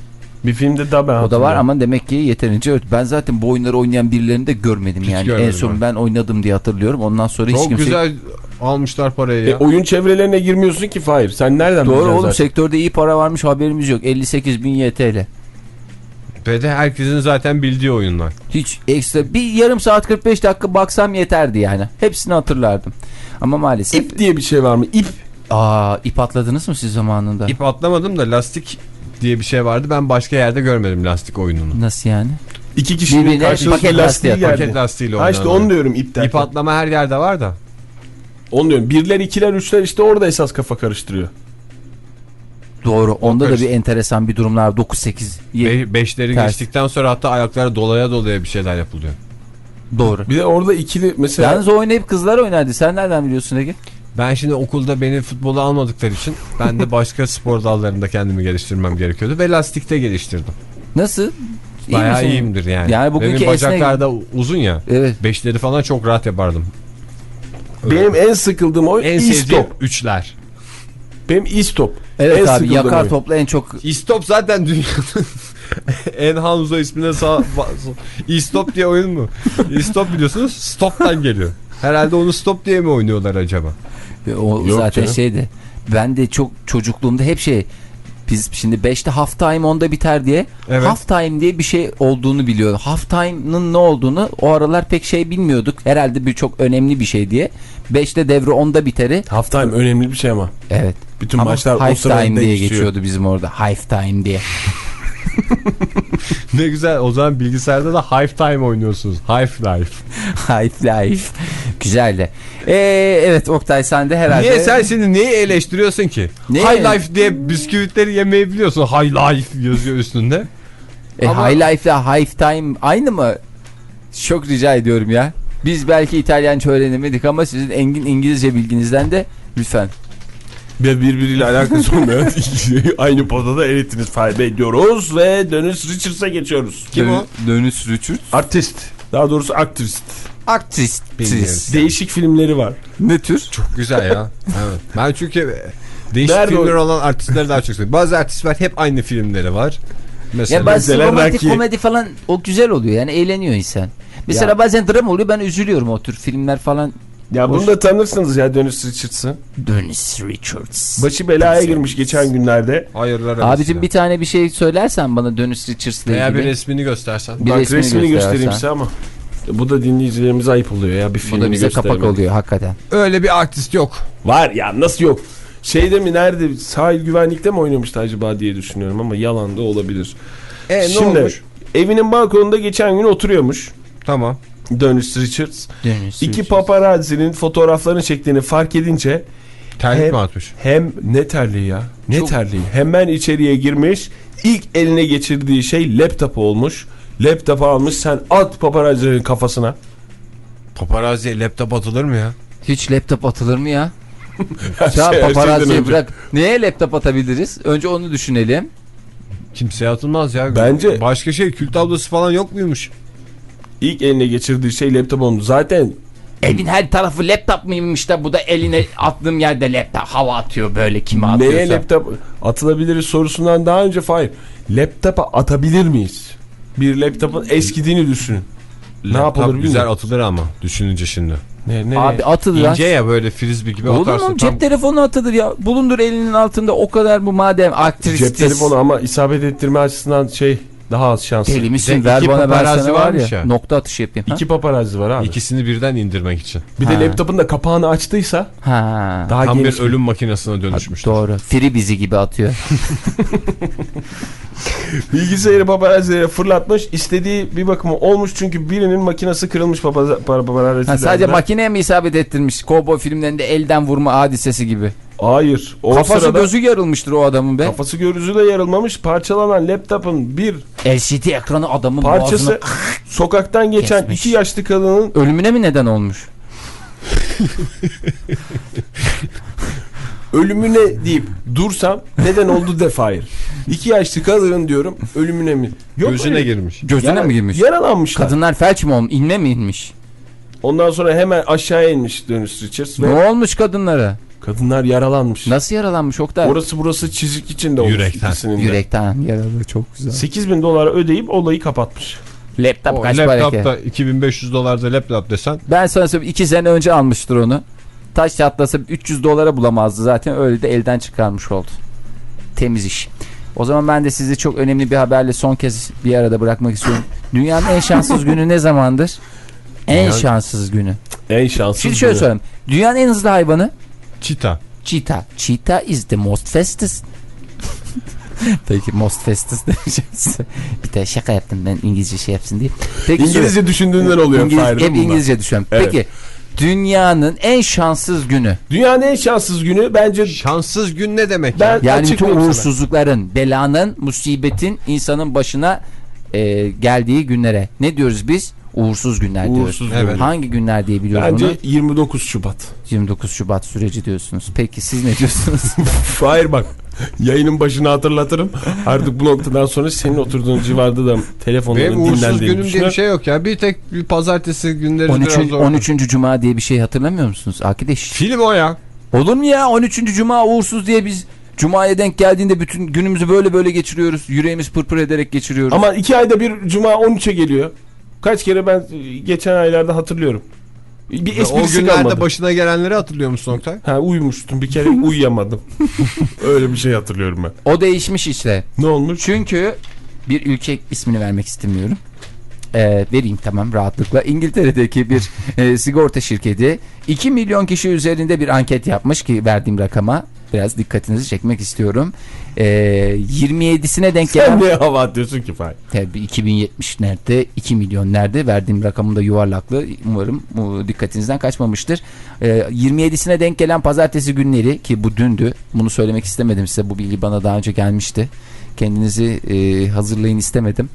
Speaker 4: Bir filmde daha ben
Speaker 5: O da var ama demek ki yeterince ben zaten bu oyunları oynayan birilerini de görmedim
Speaker 2: Hiç
Speaker 5: yani. En
Speaker 2: görmedim
Speaker 5: son
Speaker 2: ben.
Speaker 5: ben oynadım diye hatırlıyorum. Ondan sonra hiç
Speaker 2: Çok
Speaker 5: kimse
Speaker 2: güzel almışlar parayı
Speaker 4: E,
Speaker 2: ya.
Speaker 4: oyun çevrelerine girmiyorsun ki Fahir. Sen nereden
Speaker 5: Doğru oğlum
Speaker 4: zaten?
Speaker 5: sektörde iyi para varmış haberimiz yok. 58 bin YTL.
Speaker 2: Ve de herkesin zaten bildiği oyunlar.
Speaker 5: Hiç ekstra bir yarım saat 45 dakika baksam yeterdi yani. Hepsini hatırlardım. Ama maalesef
Speaker 4: İp diye bir şey var mı? İp.
Speaker 5: aa ip atladınız mı siz zamanında?
Speaker 2: İp atlamadım da lastik diye bir şey vardı. Ben başka yerde görmedim lastik oyununu.
Speaker 5: Nasıl yani?
Speaker 4: İki kişinin karşılıklı
Speaker 5: paket
Speaker 4: lastiği
Speaker 5: lastiği
Speaker 4: geldi.
Speaker 2: Paket lastiğiyle
Speaker 4: Ha işte onu diyorum ip derken.
Speaker 2: İp atlama her yerde var da.
Speaker 4: Onu diyorum. Birler, ikiler, üçler işte orada esas kafa karıştırıyor.
Speaker 5: Doğru. Onda da bir enteresan bir durumlar 9 8
Speaker 2: Be beşleri
Speaker 5: Ters.
Speaker 2: geçtikten sonra hatta ayaklara dolaya dolaya bir şeyler yapılıyor.
Speaker 5: doğru.
Speaker 4: Bir de orada ikili mesela
Speaker 5: Yalnız o hep kızlar oynardı. Sen nereden biliyorsun Ege?
Speaker 2: Ben şimdi okulda beni futbola almadıkları için ben de başka <laughs> spor dallarında kendimi geliştirmem gerekiyordu ve lastikte geliştirdim.
Speaker 5: Nasıl? İyi
Speaker 2: Bayağı
Speaker 5: misin?
Speaker 2: iyiyimdir yani.
Speaker 5: Yani bugünkü
Speaker 2: Benim bacaklar
Speaker 5: esnek-
Speaker 2: da uzun ya.
Speaker 5: Evet.
Speaker 2: Beşleri falan çok rahat yapardım.
Speaker 4: benim en sıkıldığım oyun
Speaker 2: En
Speaker 4: istop.
Speaker 2: üçler.
Speaker 4: Benim istop.
Speaker 5: Evet
Speaker 4: En
Speaker 5: abi yakar
Speaker 4: oyun.
Speaker 5: topla en çok
Speaker 2: İstop zaten dünyanın <laughs> en Hanzo ismine sağ İstop diye oyun mu? İstop biliyorsunuz stop'tan geliyor. Herhalde onu stop diye mi oynuyorlar acaba?
Speaker 5: o
Speaker 4: Yok
Speaker 5: zaten
Speaker 4: canım.
Speaker 5: şeydi. Ben de çok çocukluğumda hep şey biz şimdi 5'te half time 10'da biter diye
Speaker 2: Evet.
Speaker 5: half time diye bir şey olduğunu biliyorum. Half time'ın ne olduğunu o aralar pek şey bilmiyorduk. Herhalde bir çok önemli bir şey diye. 5'te devre 10'da biteri.
Speaker 4: Half time önemli bir şey ama.
Speaker 5: Evet.
Speaker 4: Bütün
Speaker 5: Ama
Speaker 4: maçlar o
Speaker 5: half
Speaker 4: sırada
Speaker 5: time diye
Speaker 4: geçiyor.
Speaker 5: geçiyordu bizim orada. Half time diye. <laughs>
Speaker 2: Ne güzel o zaman bilgisayarda da Half Time oynuyorsunuz. Half Life. <laughs>
Speaker 5: Half life. Güzeldi. Ee, evet Oktay sen de herhalde.
Speaker 2: Niye sen şimdi neyi eleştiriyorsun ki?
Speaker 5: Neyi?
Speaker 2: High Life diye bisküvitleri yemeyi biliyorsun. High Life yazıyor üstünde.
Speaker 5: E,
Speaker 2: Ama-
Speaker 5: High Life ile High Time aynı mı? Çok rica ediyorum ya. Biz belki İtalyanca öğrenemedik ama sizin engin İngilizce bilginizden de lütfen.
Speaker 4: Ve birbiriyle alakası olmayan <laughs> aynı podada erittiniz fayda ediyoruz ve Dennis Richards'a geçiyoruz.
Speaker 2: Kim o?
Speaker 5: Dönüş Richard.
Speaker 4: Artist. Daha doğrusu aktrist.
Speaker 5: Aktrist.
Speaker 4: Değişik filmleri var.
Speaker 5: Ne tür?
Speaker 2: Çok güzel ya. evet. Ben çünkü değişik
Speaker 4: Nerede
Speaker 2: filmler
Speaker 4: o-
Speaker 2: olan artistleri daha çok seviyorum. Bazı artistler hep aynı filmleri var. Mesela
Speaker 5: Ya bazı
Speaker 4: Mesela
Speaker 5: romantik komedi falan o güzel oluyor yani eğleniyor insan. Mesela
Speaker 4: Ya.
Speaker 5: bazen dram oluyor ben üzülüyorum o tür filmler falan.
Speaker 4: Ya
Speaker 5: Hoş.
Speaker 4: bunu da tanırsınız ya Dennis Richards'ı.
Speaker 5: Dennis Richards.
Speaker 4: Başı belaya girmiş geçen günlerde.
Speaker 2: hayırlar
Speaker 5: Abicim bir tane bir şey söylersen bana Dennis Richards'la
Speaker 2: Veya bir
Speaker 5: ilgili.
Speaker 2: resmini göstersen.
Speaker 5: Bir
Speaker 4: Bak
Speaker 5: resmini
Speaker 4: resmini, göstereyim size ama. Bu da dinleyicilerimize ayıp oluyor ya bir
Speaker 5: Bu
Speaker 4: filmini
Speaker 5: da bize kapak oluyor hakikaten.
Speaker 2: Öyle bir artist yok.
Speaker 4: Var ya nasıl yok? Şeyde mi nerede sahil güvenlikte mi oynamıştı acaba diye düşünüyorum ama yalan da olabilir.
Speaker 2: E ne
Speaker 4: Şimdi
Speaker 2: olmuş?
Speaker 4: evinin balkonunda geçen gün oturuyormuş
Speaker 2: Tamam.
Speaker 4: Dennis Richards.
Speaker 5: Dennis
Speaker 4: İki
Speaker 5: Richards.
Speaker 4: paparazzinin fotoğraflarını çektiğini fark edince
Speaker 2: Terlik
Speaker 4: Hem-
Speaker 2: mi atmış?
Speaker 4: hem ne terliği ya ne
Speaker 5: Çok-
Speaker 4: terliği hemen içeriye girmiş ilk eline geçirdiği şey laptop olmuş. Laptopu almış sen at paparazzilerin kafasına.
Speaker 2: Paparazziye laptop atılır mı ya?
Speaker 5: Hiç laptop atılır mı ya? <laughs> An
Speaker 4: şey- önce.
Speaker 5: bırak. Neye laptop atabiliriz? Önce onu düşünelim.
Speaker 2: Kimseye atılmaz ya.
Speaker 4: Bence-
Speaker 2: Başka şey kül tablosu falan yok muymuş?
Speaker 4: İlk eline geçirdiği şey laptop oldu. Zaten
Speaker 5: Evin her tarafı laptop mıymış da bu da eline <laughs> attığım yerde laptop hava atıyor böyle kime atıyorsa.
Speaker 4: neye laptop atılabilir sorusundan daha önce Fahir. Laptopa atabilir miyiz? Bir laptopun eskidiğini düşünün. Ne
Speaker 2: Laptop
Speaker 4: yapılır
Speaker 2: güzel
Speaker 4: bilmiyorum.
Speaker 2: atılır ama düşününce şimdi.
Speaker 4: Ne, ne,
Speaker 5: Abi atılır.
Speaker 2: İnce ya böyle frisbee gibi
Speaker 5: Olur
Speaker 2: atarsın.
Speaker 5: mu?
Speaker 2: tam-
Speaker 5: Cep telefonu atılır ya. Bulundur elinin altında o kadar bu madem aktristiz.
Speaker 4: Cep telefonu ama isabet ettirme açısından şey daha az şanslı.
Speaker 5: Deli misin? Ver
Speaker 2: iki
Speaker 5: bana ben
Speaker 2: paparazzi
Speaker 5: sana var ya.
Speaker 2: ya.
Speaker 5: Nokta atışı yapayım. Ha?
Speaker 4: İki paparazzi var abi.
Speaker 2: İkisini birden indirmek için.
Speaker 4: Bir
Speaker 5: Ha.
Speaker 4: de laptopun da kapağını açtıysa
Speaker 5: Ha.
Speaker 4: daha
Speaker 2: Tam
Speaker 4: geniş
Speaker 2: bir ölüm makinesine dönüşmüş.
Speaker 5: Doğru. Free bizi gibi atıyor. <laughs>
Speaker 4: bilgisayarı paparazzilere fırlatmış. İstediği bir bakıma olmuş çünkü birinin makinesi kırılmış papaz- pa- paparazzilerden.
Speaker 5: Ha, sadece makineye mi isabet ettirmiş? Kovboy filmlerinde elden vurma hadisesi gibi.
Speaker 4: Hayır. O
Speaker 5: Kafası
Speaker 4: sırada
Speaker 5: gözü yarılmıştır o adamın be.
Speaker 4: kafası gözü de yarılmamış. Parçalanan laptopun bir
Speaker 5: LCD ekranı adamın
Speaker 4: parçası
Speaker 5: boğazına <laughs>
Speaker 4: sokaktan geçen
Speaker 5: Kesmiş.
Speaker 4: iki yaşlı kadının
Speaker 5: ölümüne mi neden olmuş? <laughs>
Speaker 4: ölümüne deyip dursam neden oldu de Fahir. İki yaşlı kadının diyorum ölümüne mi? Yok
Speaker 2: Gözüne
Speaker 4: öyle.
Speaker 2: girmiş.
Speaker 5: Gözüne
Speaker 4: Yara-
Speaker 5: mi girmiş?
Speaker 4: Yaralanmışlar.
Speaker 5: Kadınlar felç mi olmuş? İnme mi inmiş?
Speaker 4: Ondan sonra hemen aşağıya inmiş Dennis Richards ve
Speaker 5: Ne olmuş kadınlara?
Speaker 4: Kadınlar yaralanmış.
Speaker 5: Nasıl yaralanmış Oktay?
Speaker 4: Orası burası çizik içinde olmuş.
Speaker 2: Yürekten.
Speaker 5: Yürekten yaralı çok güzel.
Speaker 4: 8 bin dolar ödeyip olayı kapatmış.
Speaker 5: Laptop
Speaker 2: O
Speaker 5: kaç para ki?
Speaker 2: laptopta 2500 dolarda laptop desen
Speaker 5: Ben sana söyleyeyim 2 sene önce almıştır onu. Taş çatlasa 300 dolara bulamazdı zaten öyle de elden çıkarmış oldu. Temiz iş. O zaman ben de sizi çok önemli bir haberle son kez bir arada bırakmak istiyorum. Dünyanın en şanssız günü ne zamandır? En
Speaker 2: Yani-
Speaker 5: şanssız günü.
Speaker 4: En şanssız.
Speaker 5: Şimdi şöyle söyleyeyim. Dünyanın en hızlı hayvanı
Speaker 2: çita.
Speaker 5: cheetah. Cheetah is the most fastest. <laughs> Peki most fastest demeyeceğiz. bir de şaka yaptım ben İngilizce şey yapsın diye. Peki
Speaker 4: İngilizce düşündüğünden oluyor.
Speaker 5: İngiliz, hep
Speaker 4: mi bunlar?
Speaker 5: İngilizce düşünüyorum.
Speaker 4: Evet.
Speaker 5: Peki dünyanın en şanssız günü.
Speaker 4: Dünyanın en şanssız günü bence
Speaker 2: Şanssız gün ne demek
Speaker 4: Ben-
Speaker 2: ya?
Speaker 5: Yani bütün
Speaker 4: Açıklayayım sana.
Speaker 5: uğursuzlukların, belanın, musibetin insanın başına e, geldiği günlere. Ne diyoruz biz? Uğursuz günler diyoruz.
Speaker 4: uğursuz
Speaker 2: Evet.
Speaker 4: günü.
Speaker 5: Hangi günler diye biliyoruz
Speaker 4: Bence
Speaker 5: bunu?
Speaker 4: 29 Şubat.
Speaker 5: 29 Şubat süreci diyorsunuz. Peki siz ne diyorsunuz? <laughs>
Speaker 4: Hayır bak yayının başını hatırlatırım. Artık bu noktadan sonra senin oturduğun civarda da telefonların
Speaker 2: Benim uğursuz
Speaker 4: dinlendiğini
Speaker 2: günüm diye bir şey yok ya. Bir tek bir pazartesi günleri
Speaker 5: 13.
Speaker 2: biraz zor.
Speaker 5: 13. Cuma diye bir şey hatırlamıyor musunuz arkadaş?
Speaker 2: Film o ya.
Speaker 5: Olur mu ya 13. Cuma uğursuz diye biz Cuma'ya denk geldiğinde bütün günümüzü böyle böyle geçiriyoruz. Yüreğimiz pırpır ederek geçiriyoruz.
Speaker 4: Ama iki ayda bir cuma 13'e geliyor. Kaç kere ben e, geçen aylarda hatırlıyorum. Bir
Speaker 2: o
Speaker 4: esprisi
Speaker 2: günlerde
Speaker 4: kalmadı.
Speaker 2: başına gelenleri hatırlıyor musun Oktay?
Speaker 4: Ha uyumuştum bir kere <laughs> uyuyamadım. <laughs> Öyle bir şey hatırlıyorum ben.
Speaker 5: O değişmiş işte.
Speaker 4: Ne olmuş?
Speaker 5: Çünkü bir ülke ismini vermek istemiyorum. Ee, vereyim tamam rahatlıkla. İngiltere'deki bir e, sigorta şirketi 2 milyon kişi üzerinde bir anket yapmış ki verdiğim rakama. Biraz dikkatinizi çekmek istiyorum. Ee, 27'sine denk
Speaker 4: Sen
Speaker 5: gelen
Speaker 4: niye hava atıyorsun ki Fahir?
Speaker 5: tabii 2070 nerede 2 milyon nerede verdiğim rakamın da yuvarlaklığı umarım bu dikkatinizden kaçmamıştır. Ee, 27'sine denk gelen pazartesi günleri ki bu dündü bunu söylemek istemedim size bu bilgi bana daha önce gelmişti. Kendinizi e, hazırlayın istemedim.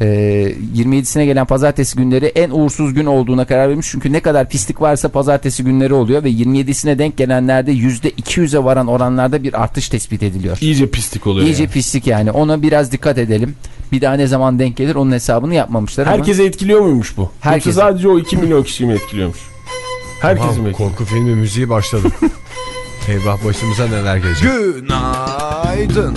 Speaker 5: Ee, 27'sine gelen pazartesi günleri en uğursuz gün olduğuna karar vermiş. Çünkü ne kadar pislik varsa pazartesi günleri oluyor ve 27'sine denk gelenlerde %200'e varan oranlarda bir artış tespit ediliyor.
Speaker 4: İyice pislik oluyor
Speaker 5: İyice
Speaker 4: yani.
Speaker 5: pislik yani. Ona biraz dikkat edelim. Bir daha ne zaman denk gelir onun hesabını yapmamışlar ama.
Speaker 4: Herkese etkiliyor muymuş bu?
Speaker 5: Herkese.
Speaker 4: Yoksa sadece o 2 milyon kişiyi mi etkiliyormuş? Herkes
Speaker 2: Tamam,
Speaker 4: mi etkiliyor?
Speaker 2: korku filmi müziği başladı. <laughs> Eyvah başımıza neler gelecek. Günaydın.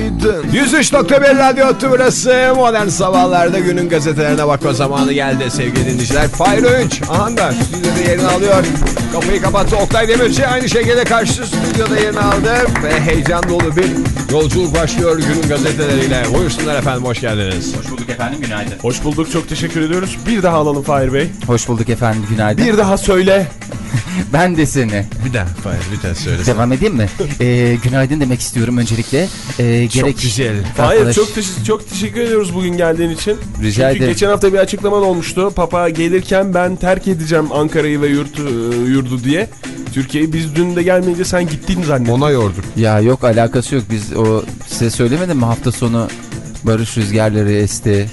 Speaker 2: dın. 103.1 Radyo Tümrüt'ü modern sabahlarda günün gazetelerine bakma zamanı geldi sevgili dinleyiciler. Fahir Öğünç da stüdyoda yerini alıyor. Kapıyı kapattı Oktay Demirci aynı şekilde karşı stüdyoda yerini aldı. Ve heyecan dolu bir yolculuk başlıyor günün gazeteleriyle. Buyursunlar efendim hoş geldiniz.
Speaker 5: Hoş bulduk efendim günaydın.
Speaker 4: Hoş bulduk çok teşekkür ediyoruz. Bir daha alalım Fahir Bey.
Speaker 5: Hoş bulduk efendim günaydın.
Speaker 4: Bir daha söyle. <laughs>
Speaker 5: Ben de seni.
Speaker 2: Bir daha Fahir bir daha söyle.
Speaker 5: Devam edeyim mi? <laughs> Ee, günaydın demek istiyorum öncelikle. Ee, gerek...
Speaker 2: Çok güzel.
Speaker 4: Hayır çok, teş- çok teşekkür ediyoruz bugün geldiğin için.
Speaker 5: Rica
Speaker 4: Çünkü
Speaker 5: ederim.
Speaker 4: geçen hafta bir açıklaman olmuştu. Papa gelirken ben terk edeceğim Ankara'yı ve yurtu, yurdu diye. Türkiye'yi biz dün de gelmeyince sen gittin zannettim.
Speaker 2: Ona yorduk.
Speaker 5: Ya yok alakası yok. Biz o size söylemedim mi hafta sonu barış rüzgarları esti.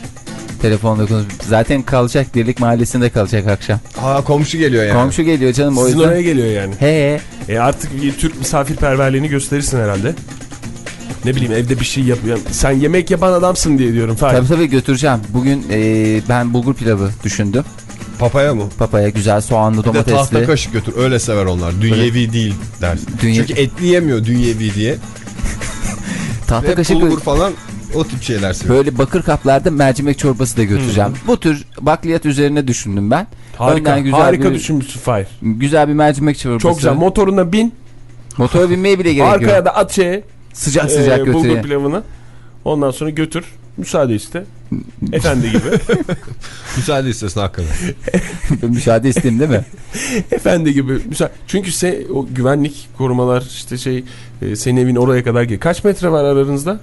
Speaker 5: Telefonda konuş. Zaten kalacak Birlik Mahallesi'nde kalacak akşam.
Speaker 2: Aa komşu geliyor yani.
Speaker 5: Komşu geliyor canım o
Speaker 4: Sizin
Speaker 5: yüzden.
Speaker 4: oraya geliyor yani.
Speaker 5: He.
Speaker 4: E artık bir Türk misafirperverliğini gösterirsin herhalde. Ne bileyim evde bir şey yapıyorum. Sen yemek yapan adamsın diye diyorum.
Speaker 5: Tabii tabii götüreceğim. Bugün e, ben bulgur pilavı düşündüm.
Speaker 2: Papaya mı?
Speaker 5: Papaya güzel soğanlı
Speaker 2: Bir de tahta
Speaker 5: domatesli.
Speaker 2: kaşık götür. Öyle sever onlar. Dünyevi değil dersin.
Speaker 5: Dünye-
Speaker 2: Çünkü etli yemiyor dünyevi diye. <laughs>
Speaker 5: Tahta
Speaker 2: Ve
Speaker 5: kaşık
Speaker 2: bulgur falan o tip şeyler seviyor.
Speaker 5: böyle bakır kaplarda mercimek çorbası da götüreceğim. Bu tür bakliyat üzerine düşündüm ben.
Speaker 4: Harika,
Speaker 5: Önden güzel
Speaker 4: harika
Speaker 5: bir,
Speaker 4: düşünmüşsün Fahir.
Speaker 5: Güzel bir mercimek çorbası.
Speaker 4: Çok güzel. Motoruna bin.
Speaker 5: Motora binmeye bile gerek
Speaker 4: arkaya
Speaker 5: yok.
Speaker 4: da at şeye.
Speaker 5: Sıcak sıcak
Speaker 4: e, bulgur
Speaker 5: götüreyim.
Speaker 4: pilavını. Ondan sonra götür. Müsaade iste. Efendi gibi. <laughs>
Speaker 2: Müsaade istesin hakikaten. <laughs>
Speaker 5: Müsaade isteyeyim değil mi? <laughs>
Speaker 4: Efendi gibi. Müsa Çünkü se o güvenlik korumalar işte şey e, senin evin oraya kadar gel. Kaç metre var aranızda?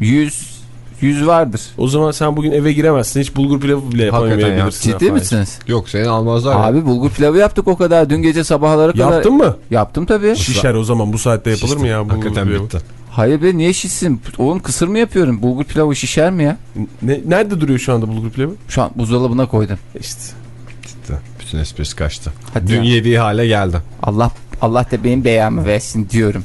Speaker 5: 100 100 vardır.
Speaker 4: O zaman sen bugün eve giremezsin. Hiç bulgur pilavı bile
Speaker 2: Hakikaten
Speaker 4: yapamayabilirsin.
Speaker 5: Ciddi misiniz?
Speaker 2: Yok seni almazlar. ya.
Speaker 5: Abi bulgur pilavı yaptık o kadar. Dün gece sabahlara kadar.
Speaker 4: Yaptın mı?
Speaker 5: Yaptım tabii.
Speaker 4: Şişer o zaman bu saatte yapılır mı ya bulgur
Speaker 2: Hakikaten
Speaker 4: pilavı?
Speaker 2: bitti.
Speaker 5: Hayır be niye şişsin? Oğlum kısır mı yapıyorum? Bulgur pilavı şişer mi ya?
Speaker 4: Ne, nerede duruyor şu anda bulgur pilavı?
Speaker 5: Şu an buzdolabına koydum.
Speaker 4: İşte.
Speaker 2: bitti. Bütün esprisi kaçtı.
Speaker 5: Hadi ya.
Speaker 2: Dünyevi hale geldi.
Speaker 5: Allah Allah da benim beyanımı versin diyorum.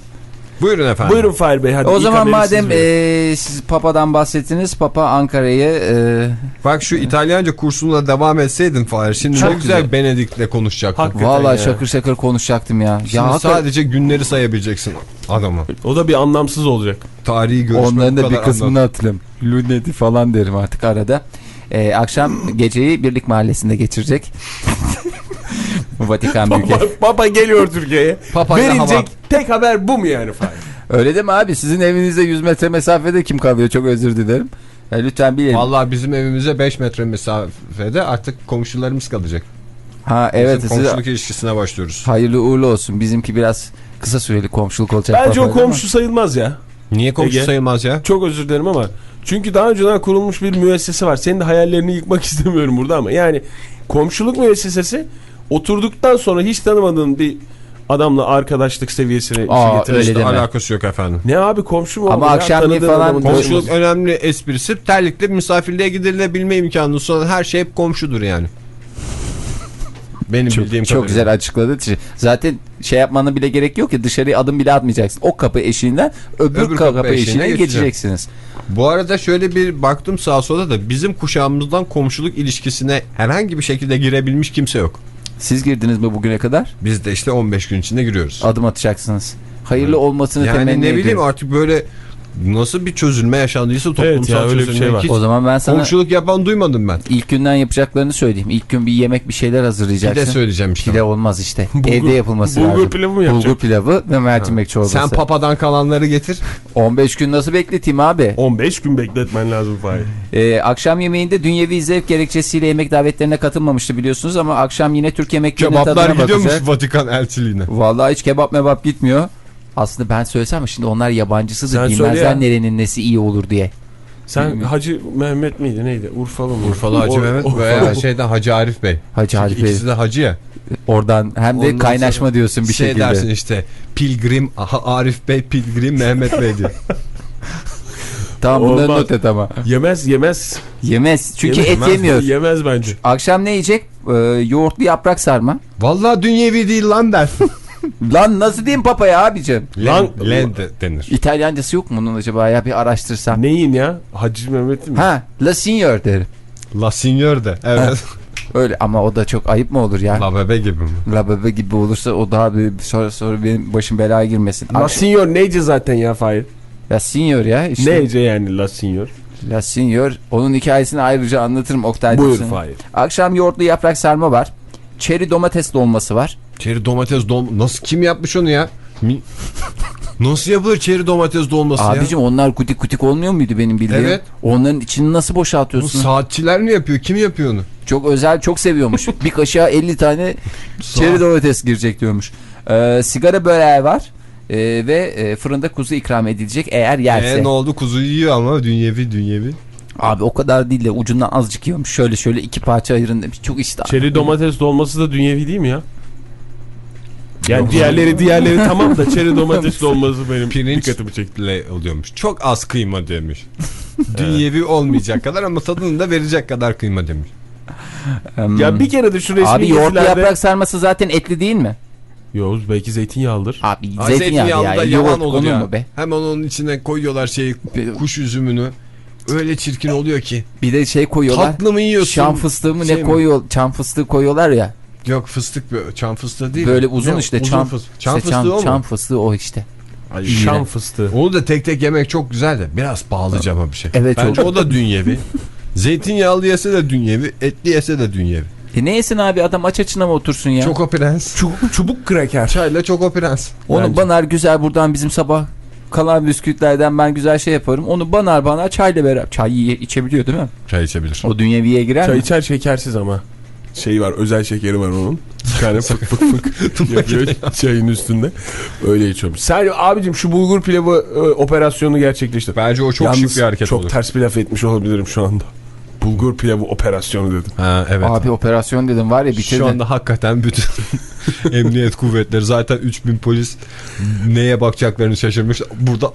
Speaker 2: Buyurun efendim.
Speaker 4: Buyurun Fahir Bey hadi.
Speaker 5: o zaman madem
Speaker 4: verin.
Speaker 5: eee, siz Papa'dan bahsettiniz. Papa Ankara'yı eee,
Speaker 2: Bak şu İtalyanca kursuna devam etseydin Fahir. Şimdi
Speaker 5: Çok
Speaker 2: ne güzel
Speaker 5: güzel.
Speaker 2: Benedik'le konuşacaktın.
Speaker 4: Hakikaten
Speaker 5: vallahi
Speaker 4: ya.
Speaker 5: şakır şakır konuşacaktım ya.
Speaker 2: Şimdi
Speaker 5: ya hakikaten-
Speaker 2: sadece günleri sayabileceksin adamı.
Speaker 4: O da bir anlamsız olacak.
Speaker 2: Tarihi görüşme
Speaker 5: Onların da bir kısmını
Speaker 2: anlat-
Speaker 5: hatırlıyorum. Luneti falan derim artık arada. Ee, akşam geceyi Birlik Mahallesi'nde geçirecek. <laughs> Vatikan Büyükelçisi.
Speaker 4: baba geliyor Türkiye'ye. Verilecek
Speaker 2: hava.
Speaker 4: tek haber bu mu yani Fahir?
Speaker 5: Öyle değil mi abi? Sizin evinizde 100 metre mesafede kim kalıyor? Çok özür dilerim. Ya lütfen bilelim.
Speaker 2: Vallahi bizim evimize 5 metre mesafede artık komşularımız kalacak.
Speaker 5: Ha evet
Speaker 2: Bizim komşuluk ilişkisine başlıyoruz.
Speaker 5: hayırlı uğurlu olsun. Bizimki biraz kısa süreli komşuluk olacak.
Speaker 4: Bence o
Speaker 5: Papa'yla ama-
Speaker 4: komşu sayılmaz ya.
Speaker 2: Niye komşu
Speaker 4: Ege?
Speaker 2: sayılmaz ya?
Speaker 4: Çok özür dilerim ama çünkü daha önceden kurulmuş bir müessese var. Senin de hayallerini yıkmak <laughs> istemiyorum burada ama yani komşuluk müessesesi oturduktan sonra hiç tanımadığın bir adamla arkadaşlık seviyesine
Speaker 5: Aa,
Speaker 4: getirir.
Speaker 5: öyle
Speaker 2: İşte
Speaker 5: deme.
Speaker 2: alakası yok efendim.
Speaker 4: Ne abi komşu mu?
Speaker 5: Ama
Speaker 4: ya?
Speaker 5: akşamleyin falan
Speaker 2: Komşuluk önemli esprisi terlikle misafirliğe gidilebilme imkanı sonra her şey hep komşudur yani. Benim bildiğim
Speaker 5: Çok
Speaker 2: kadarıyla.
Speaker 5: güzel açıkladı. Zaten şey yapmana bile gerek yok ki dışarıya adım bile atmayacaksın. O kapı eşiğinden öbür,
Speaker 2: Öbür
Speaker 5: kapı,
Speaker 2: kapı eşiğine
Speaker 5: geçeceksiniz.
Speaker 2: Bu arada şöyle bir baktım sağa sola da bizim kuşağımızdan komşuluk ilişkisine herhangi bir şekilde girebilmiş kimse yok.
Speaker 5: Siz girdiniz mi bugüne kadar?
Speaker 2: Biz de işte 15 gün içinde giriyoruz.
Speaker 5: Adım atacaksınız. Hayırlı olmasını
Speaker 2: Yani
Speaker 5: temenni
Speaker 2: ne bileyim
Speaker 5: ediyorum.
Speaker 2: artık böyle Nasıl bir çözülme yaşandıysa toplumsal
Speaker 4: Evet ya, öyle bir şey var.
Speaker 5: O zaman ben sana
Speaker 2: komşuluk yapan duymadım ben.
Speaker 5: ilk günden yapacaklarını söyleyeyim. İlk gün bir yemek bir şeyler
Speaker 2: Bir
Speaker 5: hazırlayacaksın.
Speaker 2: de söyleyeceğim işte.
Speaker 5: Pide olmaz işte.
Speaker 4: Bulgur-
Speaker 5: Evde yapılması
Speaker 4: bulgur
Speaker 5: lazım.
Speaker 4: pilavı mı yapacak?
Speaker 5: Bulgur pilavı ve mercimek çorbası.
Speaker 2: Sen papadan kalanları getir.
Speaker 5: 15 gün nasıl bekleteyim abi?
Speaker 4: 15 gün bekletmen lazım Fahir.
Speaker 5: Ee, akşam yemeğinde dünyevi zevk gerekçesiyle yemek davetlerine katılmamıştı biliyorsunuz ama akşam yine Türk yemeklerinin
Speaker 2: Kebaplar
Speaker 5: tadına
Speaker 2: gidiyormuş
Speaker 5: bakacak.
Speaker 2: Vatikan elçiliğine.
Speaker 5: Vallahi hiç kebap mebap gitmiyor. Aslında ben söylesem ama şimdi onlar yabancısıdır.
Speaker 4: Sen
Speaker 5: Bilmezler
Speaker 4: ya.
Speaker 5: nerenin nesi iyi olur diye.
Speaker 4: Sen Hacı Mehmet miydi neydi? Urfalı mı?
Speaker 2: Urfalı Hacı
Speaker 4: O-
Speaker 2: Mehmet
Speaker 4: Urfalı.
Speaker 2: veya şeyden Hacı Arif Bey.
Speaker 5: Hacı Arif Bey.
Speaker 2: İkisi de hacı ya.
Speaker 5: Oradan hem de
Speaker 2: Ondan
Speaker 5: kaynaşma diyorsun bir
Speaker 2: şey
Speaker 5: şekilde.
Speaker 2: dersin işte Pilgrim aha, Arif Bey Pilgrim Mehmet Bey diye. <laughs>
Speaker 5: Tamam bunları not et ama.
Speaker 4: Yemez yemez.
Speaker 5: Yemez. Çünkü
Speaker 4: Yemez.
Speaker 5: et yemiyor.
Speaker 4: Yemez bence.
Speaker 5: Akşam ne yiyecek? Ee, yoğurtlu yaprak sarma.
Speaker 2: Vallahi dünyevi değil lan dersin. <laughs>
Speaker 5: Lan nasıl diyeyim papaya abicim?
Speaker 2: Lan,
Speaker 4: Lan-
Speaker 2: denir.
Speaker 5: İtalyancası yok mu bunun acaba ya bir araştırsam.
Speaker 4: Neyin ya? Hacı Mehmet'in mi?
Speaker 5: Ha, la signor derim.
Speaker 2: La Signor de. Evet.
Speaker 5: Öyle ama o da çok ayıp mı olur ya?
Speaker 2: La Bebe gibi mi?
Speaker 5: La bebe gibi olursa o daha bir sonra sonra benim başım belaya girmesin.
Speaker 4: La Signor neyce zaten ya Fahir?
Speaker 5: La signor ya işte.
Speaker 4: Neyce yani La Signor?
Speaker 5: La signor. Onun hikayesini ayrıca anlatırım Oktay.
Speaker 4: Buyur. Fahir.
Speaker 5: Akşam yoğurtlu yaprak sarma var. Çeri domates dolması var.
Speaker 2: Çeri domates dolma. Nasıl kim yapmış onu ya? Mi- Nasıl yapılır çeri domates dolması ya?
Speaker 5: Abicim onlar kutik kutik olmuyor muydu benim bildiğim?
Speaker 2: Evet.
Speaker 5: Onların içini nasıl
Speaker 2: Bu
Speaker 5: boşaltıyorsun?
Speaker 2: saatçiler mi yapıyor? Kim yapıyor onu?
Speaker 5: Çok özel çok seviyormuş. <laughs> bir kaşığa 50 tane çeri domates girecek diyormuş. Ee, sigara böreği var. Ee, ve e, fırında kuzu ikram edilecek eğer yerse.
Speaker 2: Ee, ne oldu? Kuzu yiyor ama dünyevi dünyevi.
Speaker 5: Abi o kadar değil de ucundan azıcık yiyormuş. Şöyle şöyle iki parça ayırın demiş. Çok işte.
Speaker 4: Çeri domates dolması da dünyevi değil mi ya? Yani diğerleri diğerleri tamam da çeri domates dolması <laughs> benim
Speaker 2: Pirinç
Speaker 4: dikkatimi çekti.
Speaker 2: oluyormuş. Çok az kıyma demiş. <laughs> Dünyevi olmayacak kadar ama tadını da verecek kadar kıyma demiş.
Speaker 4: Ya bir kere de şu resmi
Speaker 5: Abi yoğurtlu
Speaker 4: gezilerde-
Speaker 5: yaprak sarması zaten etli değil mi?
Speaker 4: Yoğuz belki zeytinyağlıdır.
Speaker 5: Abi
Speaker 2: Ay,
Speaker 5: zeytinyağı ya.
Speaker 2: da yavan olur ya.
Speaker 5: mu be?
Speaker 2: Hemen onun içine koyuyorlar şeyi kuş üzümünü. Öyle çirkin oluyor ki.
Speaker 5: Bir de şey koyuyorlar.
Speaker 2: Tatlı mı yiyorsun?
Speaker 5: Şam fıstığı mı
Speaker 2: Şey
Speaker 5: ne
Speaker 2: mi?
Speaker 5: koyuyor? Çam fıstığı koyuyorlar ya.
Speaker 2: Yok fıstık böyle. Çam fıstığı değil.
Speaker 5: Böyle
Speaker 2: mi?
Speaker 5: uzun
Speaker 2: Yok,
Speaker 5: işte
Speaker 2: uzun
Speaker 5: çam.
Speaker 2: fıstık. Çam
Speaker 5: işte
Speaker 2: fıstığı o mu?
Speaker 5: Çam fıstığı o işte.
Speaker 4: Ay. Şam fıstığı.
Speaker 2: Onu da tek tek yemek çok güzel de biraz pahalıca ama bir şey.
Speaker 5: Evet,
Speaker 2: Bence
Speaker 5: çok.
Speaker 2: o da dünyevi. <laughs> Zeytinyağlı yese de dünyevi, etli yese de dünyevi.
Speaker 5: E ne yesin abi adam aç açına mı otursun ya?
Speaker 2: Çoko prens.
Speaker 4: Çubuk, çubuk kraker.
Speaker 2: Çayla çoko prens.
Speaker 5: Onu
Speaker 2: Bence.
Speaker 5: banar güzel buradan bizim sabah kalan bisküvitlerden ben güzel şey yaparım. Onu banar banar çayla beraber. Çay içebiliyor değil mi?
Speaker 2: Çay içebilir.
Speaker 5: O dünyeviye girer
Speaker 4: Çay
Speaker 5: mi?
Speaker 4: içer şekersiz ama. Şey var özel şekeri var onun. Bir tane fık fık fık <laughs> yapıyor çayın üstünde. Öyle içiyorum. Sen abicim şu bulgur pilavı e, operasyonu gerçekleştir.
Speaker 2: Bence o çok
Speaker 4: Yalnız
Speaker 2: şık bir hareket
Speaker 4: çok
Speaker 2: olur.
Speaker 4: ters bir laf etmiş olabilirim şu anda. Bulgur pilavı operasyonu dedim.
Speaker 2: Ha, evet.
Speaker 5: Abi operasyon dedim var ya bitirdin.
Speaker 2: Şu anda hakikaten bütün <laughs> emniyet kuvvetleri zaten 3000 polis neye bakacaklarını şaşırmış. Burada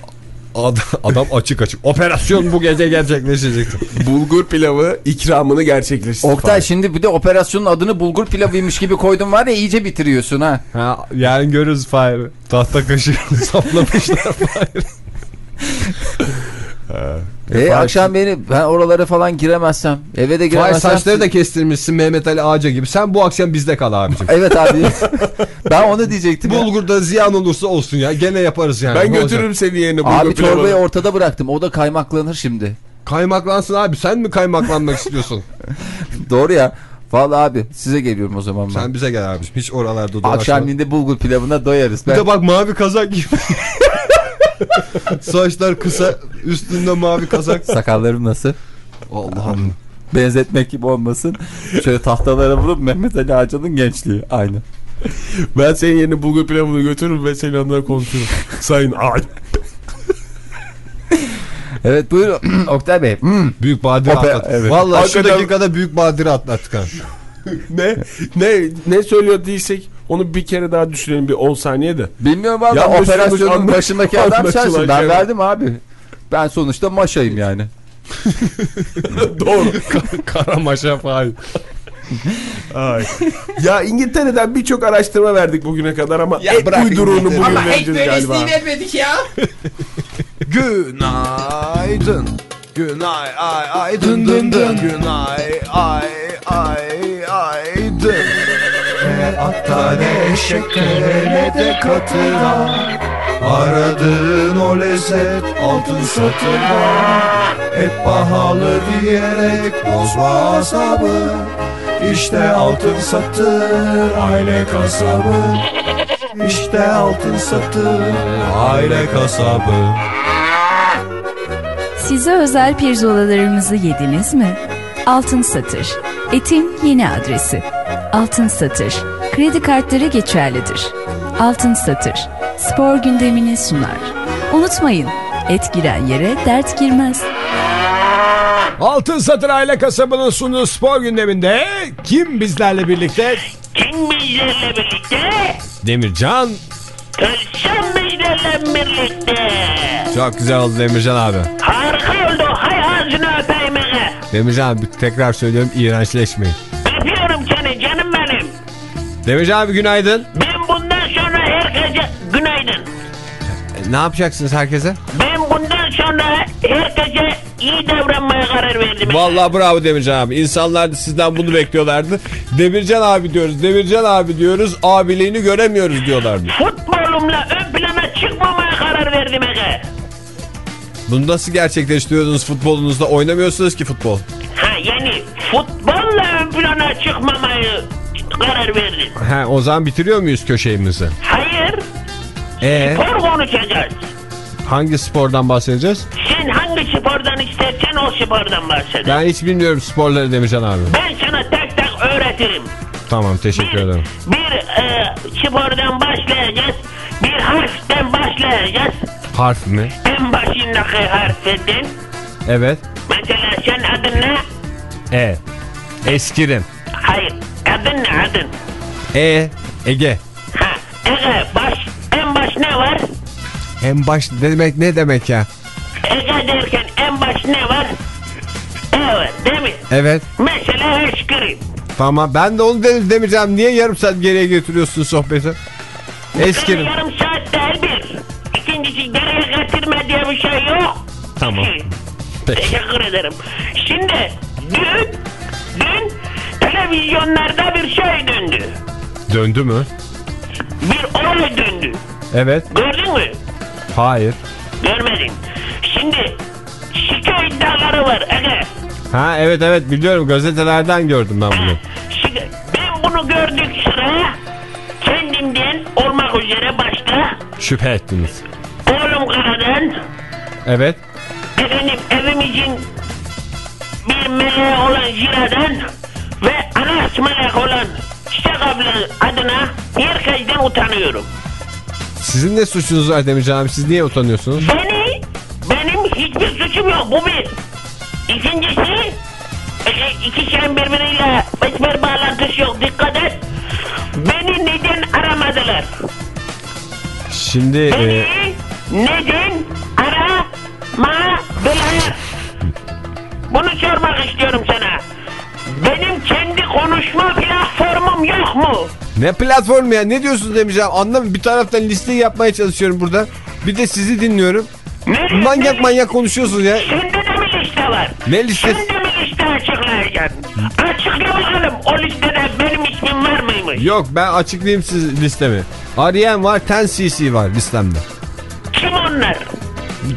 Speaker 2: ad- adam açık açık. Operasyon bu gece gerçekleşecekti.
Speaker 4: Bulgur pilavı ikramını gerçekleştir.
Speaker 5: Oktay şimdi bir de operasyonun adını bulgur pilavıymış gibi koydun var ya iyice bitiriyorsun ha.
Speaker 2: Ha, yarın görürüz Fahir. Tahta kaşığı <laughs> saplamışlar Fahir.
Speaker 5: E akşam beni ben oralara falan giremezsem eve de
Speaker 2: Fahir
Speaker 5: giremezsem.
Speaker 2: saçları da kestirmişsin Mehmet Ali Ağaca gibi. Sen bu akşam bizde kal abicim. <laughs>
Speaker 5: Evet abi. ben onu diyecektim. ya.
Speaker 2: Bulgurda ziyan olursa olsun ya. Gene yaparız yani.
Speaker 4: Ben
Speaker 2: Ne olacak?
Speaker 4: götürürüm seni yerine bulgur
Speaker 5: Abi çorbayı ortada bıraktım. O da kaymaklanır şimdi.
Speaker 2: Kaymaklansın abi. Sen mi kaymaklanmak <laughs> istiyorsun?
Speaker 5: Doğru ya. Vallahi abi size geliyorum o zaman ben.
Speaker 2: Sen bize gel abicim. Hiç oralarda dolaşma.
Speaker 5: Akşamleyin de bulgur pilavına doyarız.
Speaker 2: Bir
Speaker 5: Ben...
Speaker 2: de bak mavi kazak gibi. <laughs> <laughs> Saçlar kısa, üstünde mavi kazak.
Speaker 5: Sakallarım nasıl?
Speaker 2: Allah'ım.
Speaker 5: Benzetmek gibi olmasın. Şöyle tahtalara vurup Mehmet Ali Ağacan'ın gençliği. Aynı.
Speaker 4: Ben senin yerine bulgur pilavını götürürüm ve senin onlara konuşurum. Sayın Ay.
Speaker 5: Evet buyurun <clears throat> Oktay Bey. Hmm.
Speaker 2: Büyük badire
Speaker 5: Ope-
Speaker 2: atlattık.
Speaker 5: evet.
Speaker 2: Vallahi şu dakikada büyük badire atlattık
Speaker 4: ne ne ne söylüyor değilsek onu bir kere daha düşünelim bir 10 saniye de.
Speaker 5: Bilmiyorum
Speaker 4: Yanlış
Speaker 5: operasyonun
Speaker 4: yanlış
Speaker 5: başındaki adam sensin. Ben verdim abi. Ben sonuçta maşayım yani. <laughs>
Speaker 4: Doğru.
Speaker 2: Karamaşa falan.
Speaker 4: Ay. ya İngiltere'den birçok araştırma verdik bugüne kadar ama
Speaker 2: Ya
Speaker 4: et
Speaker 2: bırak
Speaker 4: uyduruğunu bugün
Speaker 2: Ama
Speaker 4: vereceğiz galiba.
Speaker 5: vermedik ya. <laughs>
Speaker 2: Günaydın. Günay ay ay dın dın dın. Günay ay ay ay dın. Atta ne şekere ne de katıra.
Speaker 1: Aradığın o lezzet altın satılma Et pahalı diyerek bozma asabı İşte altın satır aile kasabı İşte altın satır aile kasabı
Speaker 6: Size özel pirzolalarımızı yediniz mi? Altın Satır. Etin yeni adresi. Altın Satır. Kredi kartları geçerlidir. Altın Satır. Spor gündemini sunar. Unutmayın, et giren yere dert girmez.
Speaker 2: Altın Satır Aile Kasabı'nın sunduğu spor gündeminde kim bizlerle birlikte?
Speaker 7: Kim bizlerle birlikte?
Speaker 2: Demircan.
Speaker 7: Tılsım bizlerle birlikte.
Speaker 2: Çok güzel oldu Demircan abi.
Speaker 7: Harika oldu. Hay ağzını öpeyim.
Speaker 2: Demircan abi tekrar söylüyorum iğrençleşmeyin. Demircan abi günaydın.
Speaker 7: Ben bundan sonra herkese günaydın.
Speaker 2: E, ne yapacaksınız herkese?
Speaker 7: Ben bundan sonra herkese iyi davranmaya karar verdim.
Speaker 2: Vallahi bravo Demircan abi. İnsanlar da sizden bunu bekliyorlardı. Demircan abi diyoruz, Demircan abi diyoruz. Abiliğini göremiyoruz diyorlardı.
Speaker 7: Futbolumla ön plana çıkmamaya karar verdim Ege.
Speaker 2: Bunu nasıl gerçekleştiriyordunuz futbolunuzda? Oynamıyorsunuz ki futbol.
Speaker 7: Ha yani çıkmamayı karar verdim.
Speaker 2: He, o zaman bitiriyor muyuz köşeğimizi?
Speaker 7: Hayır,
Speaker 2: Ee,
Speaker 7: spor konuşacağız.
Speaker 2: hangi spordan bahsedeceğiz?
Speaker 7: Sen hangi spordan istersen o spordan bahseder.
Speaker 2: Ben hiç bilmiyorum sporları Demircan abi.
Speaker 7: Ben sana tek tek öğretirim.
Speaker 2: Tamam teşekkür ederim.
Speaker 7: Bir e, spordan başlayacağız. Bir harften başlayacağız.
Speaker 2: Harf mi?
Speaker 7: En başındaki harften.
Speaker 2: Evet.
Speaker 7: Mesela sen adın ne?
Speaker 2: E. Eskirim.
Speaker 7: Hayır. Adın ne adın?
Speaker 2: E. Ege.
Speaker 7: Ha, Ege baş. En baş ne var?
Speaker 2: En baş demek ne demek ya?
Speaker 7: Ege derken en baş ne var? Evet değil mi?
Speaker 2: Evet.
Speaker 7: Mesela eşkırım.
Speaker 2: Tamam ben de onu dedim Demircan. Niye yarım saat geriye götürüyorsun sohbeti? Eskirim.
Speaker 7: Yarım saat değil bir. İkincisi geriye getirme diye bir şey yok.
Speaker 2: Tamam. Peki.
Speaker 7: Teşekkür ederim. Şimdi dün, dün televizyonlarda bir şey döndü.
Speaker 2: Döndü mü?
Speaker 7: Bir olay döndü.
Speaker 2: Evet.
Speaker 7: Gördün mü?
Speaker 2: Hayır.
Speaker 7: Görmedin. Şimdi şike iddiaları var. Ege.
Speaker 2: Ha evet evet biliyorum gazetelerden gördüm ben bunu.
Speaker 7: Ben bunu gördük sıra kendimden olmak üzere başta
Speaker 2: Şüphe ettiniz.
Speaker 7: oğlum karadan
Speaker 2: Evet.
Speaker 7: efendim evimizin bir meleği olan Jira'dan ve anaç melek olan Çiçek abla adına herkesten utanıyorum.
Speaker 2: Sizin ne suçunuz var Demircan abi? Siz niye utanıyorsunuz?
Speaker 7: Beni, benim hiçbir suçum yok bu bir. İkincisi, e, iki şeyin birbiriyle hiçbir bağlantısı yok dikkat et. Beni neden aramadılar?
Speaker 2: Şimdi e,
Speaker 7: Beni neden aramadılar? Bunu sormak istiyorum platformum yok mu?
Speaker 2: ne platformu ya? Ne diyorsunuz Demircan? Anlamıyorum. Bir taraftan listeyi yapmaya çalışıyorum burada. Bir de sizi dinliyorum.
Speaker 7: Ne,
Speaker 2: Manyak manyak konuşuyorsunuz ya.
Speaker 7: Sende de mi liste var?
Speaker 2: Ne listesi?
Speaker 7: De mi liste açıklayacaksın? Açıkla bakalım o listede benim ismim var mıymış?
Speaker 2: Yok ben açıklayayım siz listemi. Arayan var 10cc var listemde.
Speaker 7: Kim onlar?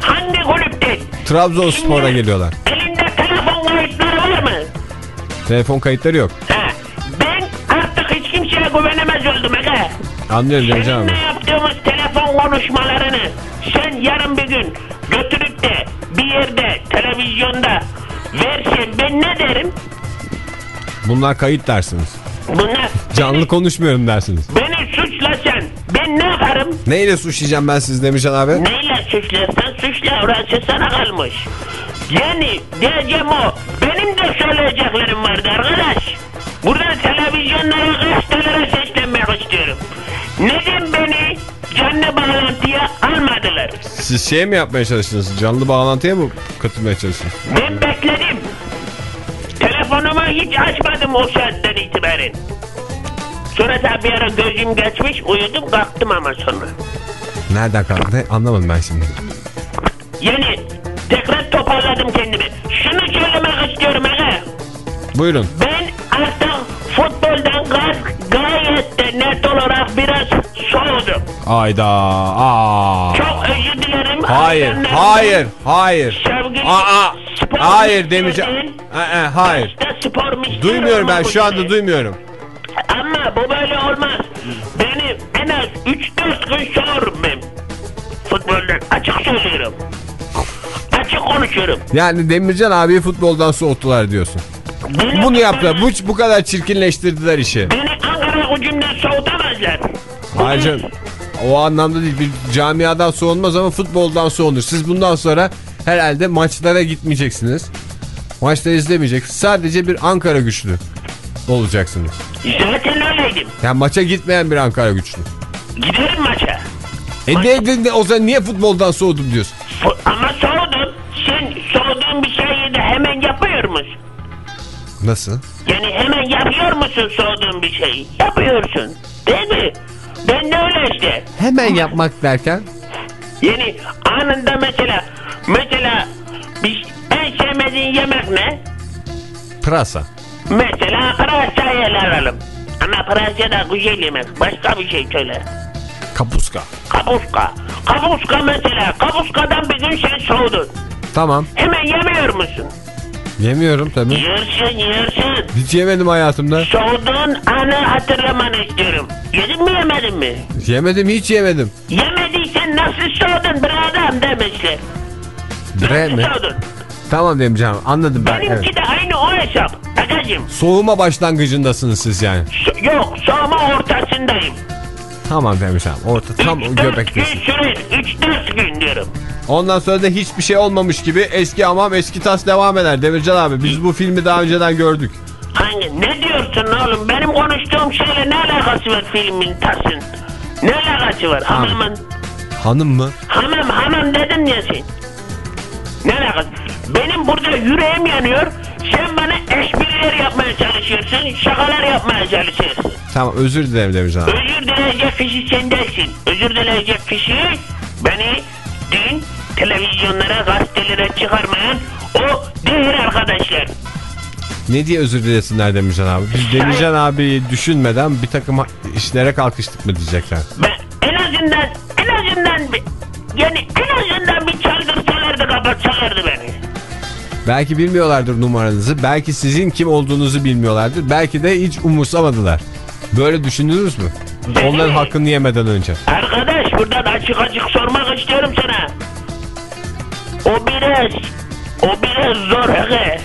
Speaker 7: Hangi kulüpte?
Speaker 2: Trabzonspor'a geliyorlar.
Speaker 7: Elinde telefon kayıtları var mı?
Speaker 2: Telefon kayıtları yok.
Speaker 7: Ha,
Speaker 2: Anlıyorum Demircan abi.
Speaker 7: Seninle yaptığımız telefon konuşmalarını sen yarın bir gün götürüp de bir yerde televizyonda versen ben ne derim?
Speaker 2: Bunlar kayıt dersiniz.
Speaker 7: Bunlar
Speaker 2: Canlı konuşmuyorum dersiniz.
Speaker 7: beni suçlasan ben ne yaparım?
Speaker 2: Neyle suçlayacağım ben sizi Demircan abi?
Speaker 7: Neyle suçlarsan suçla orası sana kalmış. Yani diyeceğim o. Benim de söyleyeceklerim vardı arkadaş. Burada televizyonlara gazetelere seslenmek canlı bağlantıya almadılar?
Speaker 2: Siz şey mi yapmaya çalıştınız? Canlı bağlantıya mı katılmaya çalıştınız?
Speaker 7: Ben bekledim. Telefonumu hiç açmadım o saatten itibaren. Sonra da bir ara gözüm geçmiş uyudum kalktım ama sonra.
Speaker 2: Nereden? Ne? Anlamadım ben şimdi.
Speaker 7: Yani tekrar toparladım kendimi. Şunu söylemek istiyorum aga.
Speaker 2: Buyurun.
Speaker 7: Ben artık futboldan gaz gayet de net olarak biraz
Speaker 2: Hayda. Aa.
Speaker 7: Çok özür dilerim.
Speaker 2: Hayır,
Speaker 7: Hayranlarımdan.
Speaker 2: hayır, hayır.
Speaker 7: Sevgili
Speaker 2: Aa,
Speaker 7: spor
Speaker 2: hayır demeyeceğim. Ee, hayır.
Speaker 7: Spor
Speaker 2: Duymuyorum ben şu anda duymuyorum.
Speaker 7: Ama bu böyle olmaz. Benim en az 3-4 gün ben. Futboldan açık söylüyorum. Açık konuşuyorum.
Speaker 2: Yani Demircan abi futboldan soğuttular diyorsun.
Speaker 7: Beni,
Speaker 2: Bunu yaptılar. Bu, bu kadar çirkinleştirdiler işi.
Speaker 7: Beni Ankara gücümden soğutamazlar.
Speaker 2: Hayır canım. O anlamda değil. Bir camiadan soğunmaz ama futboldan soğunur. Siz bundan sonra herhalde maçlara gitmeyeceksiniz. Maçları izlemeyeceksiniz. Sadece bir Ankara güçlü olacaksınız.
Speaker 7: Zaten öyleydim.
Speaker 2: Yani maça gitmeyen bir Ankara güçlü.
Speaker 7: Giderim maça.
Speaker 2: E ne, ne, ne- o zaman niye futboldan soğudum diyorsun?
Speaker 7: Fu- Ama soğudun. Sen soğuduğun bir şeyi de hemen yapıyor musun?
Speaker 2: Nasıl?
Speaker 7: Yani hemen yapıyor musun soğuduğun bir şeyi? Yapıyorsun. Değil mi? Ben de öyle işte.
Speaker 2: Hemen yapmak derken?
Speaker 7: Yani anında mesela mesela bir, en sevmediğin yemek ne?
Speaker 2: Pırasa.
Speaker 7: Mesela pırasayı ele alalım. Ama pırasa da güzel yemek. Başka bir şey söyle.
Speaker 2: Kapuska.
Speaker 7: Kapuska. Kapuska mesela. Kapuskadan bir gün sen soğudun.
Speaker 2: Tamam.
Speaker 7: Hemen yemiyor musun?
Speaker 2: Yemiyorum tabii.
Speaker 7: Yersin yersin.
Speaker 2: Hiç yemedim hayatımda.
Speaker 7: Soğuduğun anı hatırlamanı istiyorum. Yedin mi yemedin mi?
Speaker 2: Yemedim hiç yemedim.
Speaker 7: Yemediysen nasıl soğudun bir adam demişler.
Speaker 2: Bre
Speaker 7: Nasıl
Speaker 2: mi?
Speaker 7: soğudun?
Speaker 2: Tamam Demircan anladım ben.
Speaker 7: Benimki
Speaker 2: Evet.
Speaker 7: de aynı o hesap. Agacım.
Speaker 2: Soğuma başlangıcındasınız siz yani.
Speaker 7: So- yok soğuma ortasındayım.
Speaker 2: Tamam Demircan. Orta tam
Speaker 7: Üç, dört gün sürer. 3-4 gün diyorum.
Speaker 2: Ondan sonra da hiçbir şey olmamış gibi eski amam eski tas devam eder Demircan abi. Biz bu filmi daha önceden gördük.
Speaker 7: Hangi? Ne diyorsun oğlum? Benim konuştuğum şeyle ne alakası var filmin tasın? Ne alakası var? Hamamın.
Speaker 2: Hanım mı?
Speaker 7: Hamam hamam dedin ya sen. Ne alakası? Benim burada yüreğim yanıyor. Sen bana espriler yapmaya çalışıyorsun. Şakalar yapmaya çalışıyorsun.
Speaker 2: Tamam özür dilerim Demircan abi.
Speaker 7: Özür dileyecek kişi sen değilsin. Özür dileyecek kişi beni dün televizyonlara, gazetelere çıkarmayan o diğer arkadaşlar.
Speaker 2: Ne diye özür dilesinler Demircan abi? Biz Demircan abi düşünmeden bir takım işlere kalkıştık mı diyecekler.
Speaker 7: Ben en azından en azından bir yani en azından bir çaldırsalardı kapatsalardı beni.
Speaker 2: Belki bilmiyorlardır numaranızı. Belki sizin kim olduğunuzu bilmiyorlardır. Belki de hiç umursamadılar. Böyle düşündünüz mü? Onların
Speaker 7: mi?
Speaker 2: hakkını yemeden önce.
Speaker 7: Arkadaş buradan açık açık sormak istiyorum sana. O biraz o biraz zor he.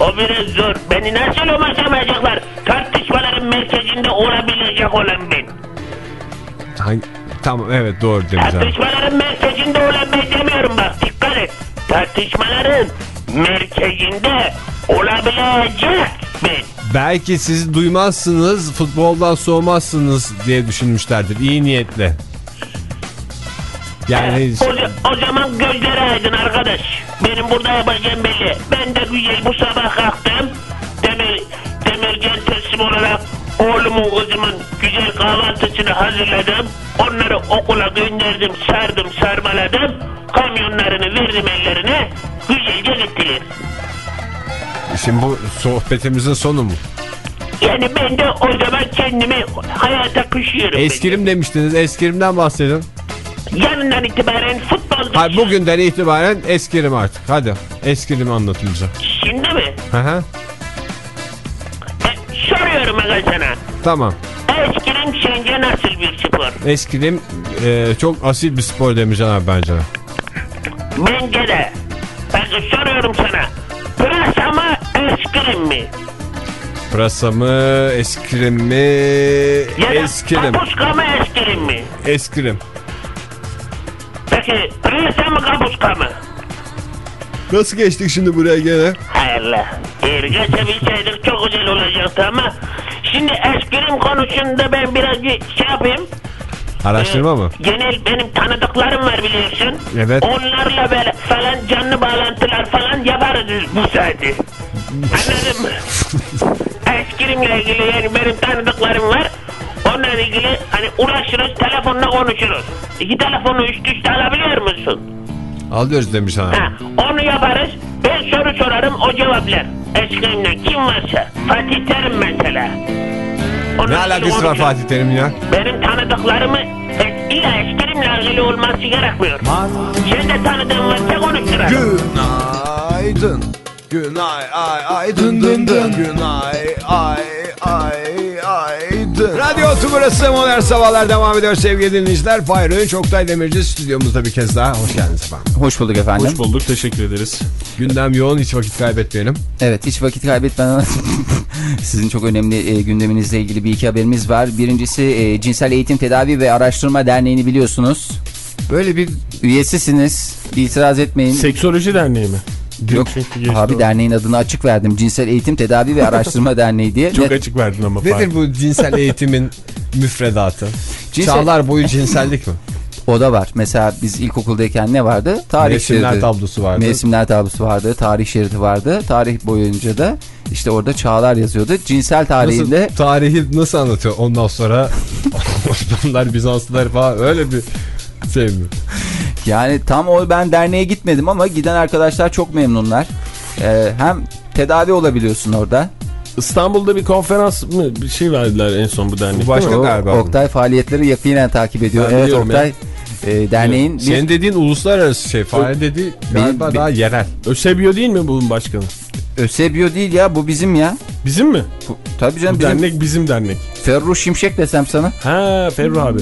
Speaker 7: O biraz zor. Beni nasıl umursamayacaklar? Tartışmaların merkezinde olabilecek olan ben.
Speaker 2: Hangi... Tamam evet doğru abi.
Speaker 7: Tartışmaların merkezinde olan ben demiyorum bak dikkat et. Tartışmaların merkezinde olabilecek ben.
Speaker 2: Belki siz duymazsınız, futboldan soğumazsınız diye düşünmüşlerdir. İyi niyetle. Yani
Speaker 7: O, o zaman gözleri aydın arkadaş. Benim burada yapacağım belli. Ben de güzel bu sabah kalktım. Demir, demircan teslim olarak oğlumun kızımın güzel kahvaltısını hazırladım. Onları okula gönderdim, sardım, sarmaladım. Kamyonlarını verdim ellerine. Güzelce gittiler.
Speaker 2: Şimdi bu sohbetimizin sonu mu?
Speaker 7: Yani ben de o zaman kendimi hayata kuşuyorum.
Speaker 2: Eskirim demiştiniz. Eskirimden bahsedin.
Speaker 7: Yarından itibaren futbolda...
Speaker 2: Hayır, bugünden itibaren eskirim artık. Hadi eskirim anlatın bize.
Speaker 7: Şimdi mi?
Speaker 2: Hı hı.
Speaker 7: E, soruyorum aga sana.
Speaker 2: Tamam.
Speaker 7: Eskrim sence nasıl bir spor?
Speaker 2: Eskirim e, çok asil bir spor Demircan abi bence.
Speaker 7: Bence de. Peki soruyorum sana. Pırasa mı eskrim mi?
Speaker 2: Pırasa mı, eskirim mi?
Speaker 7: Ya
Speaker 2: Eskirim.
Speaker 7: kapuska mı eskrim mi?
Speaker 2: Eskirim.
Speaker 7: Peki pırasa mı kapuska mı?
Speaker 2: Nasıl geçtik şimdi buraya gene?
Speaker 7: Hay Allah. Eğer geçebilseydik çok güzel olacaktı ama şimdi eskrim konusunda ben biraz bir şey yapayım.
Speaker 2: Araştırma mı?
Speaker 7: Genel benim tanıdıklarım var biliyorsun.
Speaker 2: Evet.
Speaker 7: Onlarla böyle falan canlı bağlantılar falan yaparız bu saati. Anladın mı? Eskrimle ilgili yani benim tanıdıklarım var. Onunla ilgili hani uğraşırız telefonla konuşuruz. İki telefonu üst üste alabiliyor musun?
Speaker 2: Alıyoruz abi.
Speaker 7: Ha, onu yaparız. Ben soru sorarım o cevaplar. Eskrimle kim varsa. Fatih Terim mesela. Onunla
Speaker 2: Ne alakası var. Fatih Terim'le ya?
Speaker 7: Benim tanıdıklarımı İlla eskrimle ilgili olması gerekmiyor. Sen de tanıdığın varsa konuşturalım.
Speaker 2: Günaydın. Günay ay ay dın dın dın. Günay ay ay ay dın. Radyo Tümrüt'ü Modern Sabahlar devam ediyor sevgili dinleyiciler. Fahir Öğünç, Oktay Demirci stüdyomuzda bir kez daha. Hoş geldiniz efendim.
Speaker 5: Hoş bulduk efendim.
Speaker 4: Hoş bulduk teşekkür ederiz.
Speaker 2: Gündem yoğun hiç vakit kaybetmeyelim.
Speaker 5: Evet hiç vakit kaybetmeden <laughs> sizin çok önemli e, gündeminizle ilgili bir iki haberimiz var. Birincisi e, Cinsel Eğitim Tedavi ve Araştırma Derneği'ni biliyorsunuz.
Speaker 2: Böyle bir
Speaker 5: Üyesisiniz. İtiraz etmeyin.
Speaker 4: Seksoloji Derneği mi? Dün
Speaker 5: Yok
Speaker 4: çünkü
Speaker 5: abi
Speaker 4: o.
Speaker 5: derneğin adını açık verdim. Cinsel Eğitim Tedavi ve Araştırma <laughs> Derneği diye.
Speaker 4: Çok
Speaker 5: Ne-
Speaker 4: açık verdin ama.
Speaker 2: Nedir bu cinsel eğitimin müfredatı?
Speaker 5: Cinsel-
Speaker 2: Çağlar boyu <laughs> cinsellik mi?
Speaker 5: O da var. Mesela biz ilkokuldayken ne vardı? Tarih
Speaker 2: Mevsimler
Speaker 5: şeridi.
Speaker 2: tablosu vardı.
Speaker 5: Mevsimler tablosu vardı. Tarih şeridi vardı. Tarih boyunca da işte orada çağlar yazıyordu. Cinsel tarihinde
Speaker 2: Nasıl, tarihi nasıl anlatıyor? Ondan sonra <laughs> Osmanlılar, Bizanslılar falan öyle bir şey mi?
Speaker 5: Yani tam o ben derneğe gitmedim ama giden arkadaşlar çok memnunlar. Ee, hem tedavi olabiliyorsun orada.
Speaker 4: İstanbul'da bir konferans mı bir şey verdiler en son bu dernek.
Speaker 2: Bu başka?
Speaker 5: O-
Speaker 2: galiba.
Speaker 5: Oktay faaliyetleri yakinen takip ediyor.
Speaker 4: Ben
Speaker 5: evet Oktay e, derneğin bir
Speaker 2: Senin dediğin uluslararası şey. Fahri dediği galiba
Speaker 5: Benim-
Speaker 2: daha yerel.
Speaker 4: Ösebio değil mi bunun başkanı?
Speaker 5: Ösebio değil ya bu bizim ya.
Speaker 4: Bizim mi?
Speaker 5: Bu, tabii canım
Speaker 4: Bu
Speaker 5: bizim
Speaker 4: dernek bizim dernek.
Speaker 5: Ferruh Şimşek desem sana.
Speaker 4: Ha Ferru abi.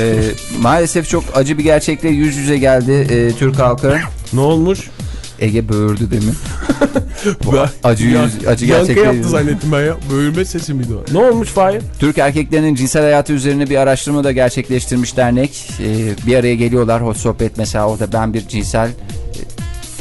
Speaker 5: Ee, maalesef çok acı bir gerçekle yüz yüze geldi e, Türk halkı.
Speaker 4: Ne olmuş?
Speaker 5: Ege böğürdü demin. <laughs> Acı yüz, acı
Speaker 4: Yankı
Speaker 5: gerçekle.
Speaker 4: yaptı zannettim ben ya. Böğürme sesi miydi o? Ne olmuş Fahir?
Speaker 5: Türk erkeklerinin cinsel hayatı üzerine bir araştırma da gerçekleştirmiş dernek. Ee, bir araya geliyorlar hoş sohbet mesela orada ben bir cinsel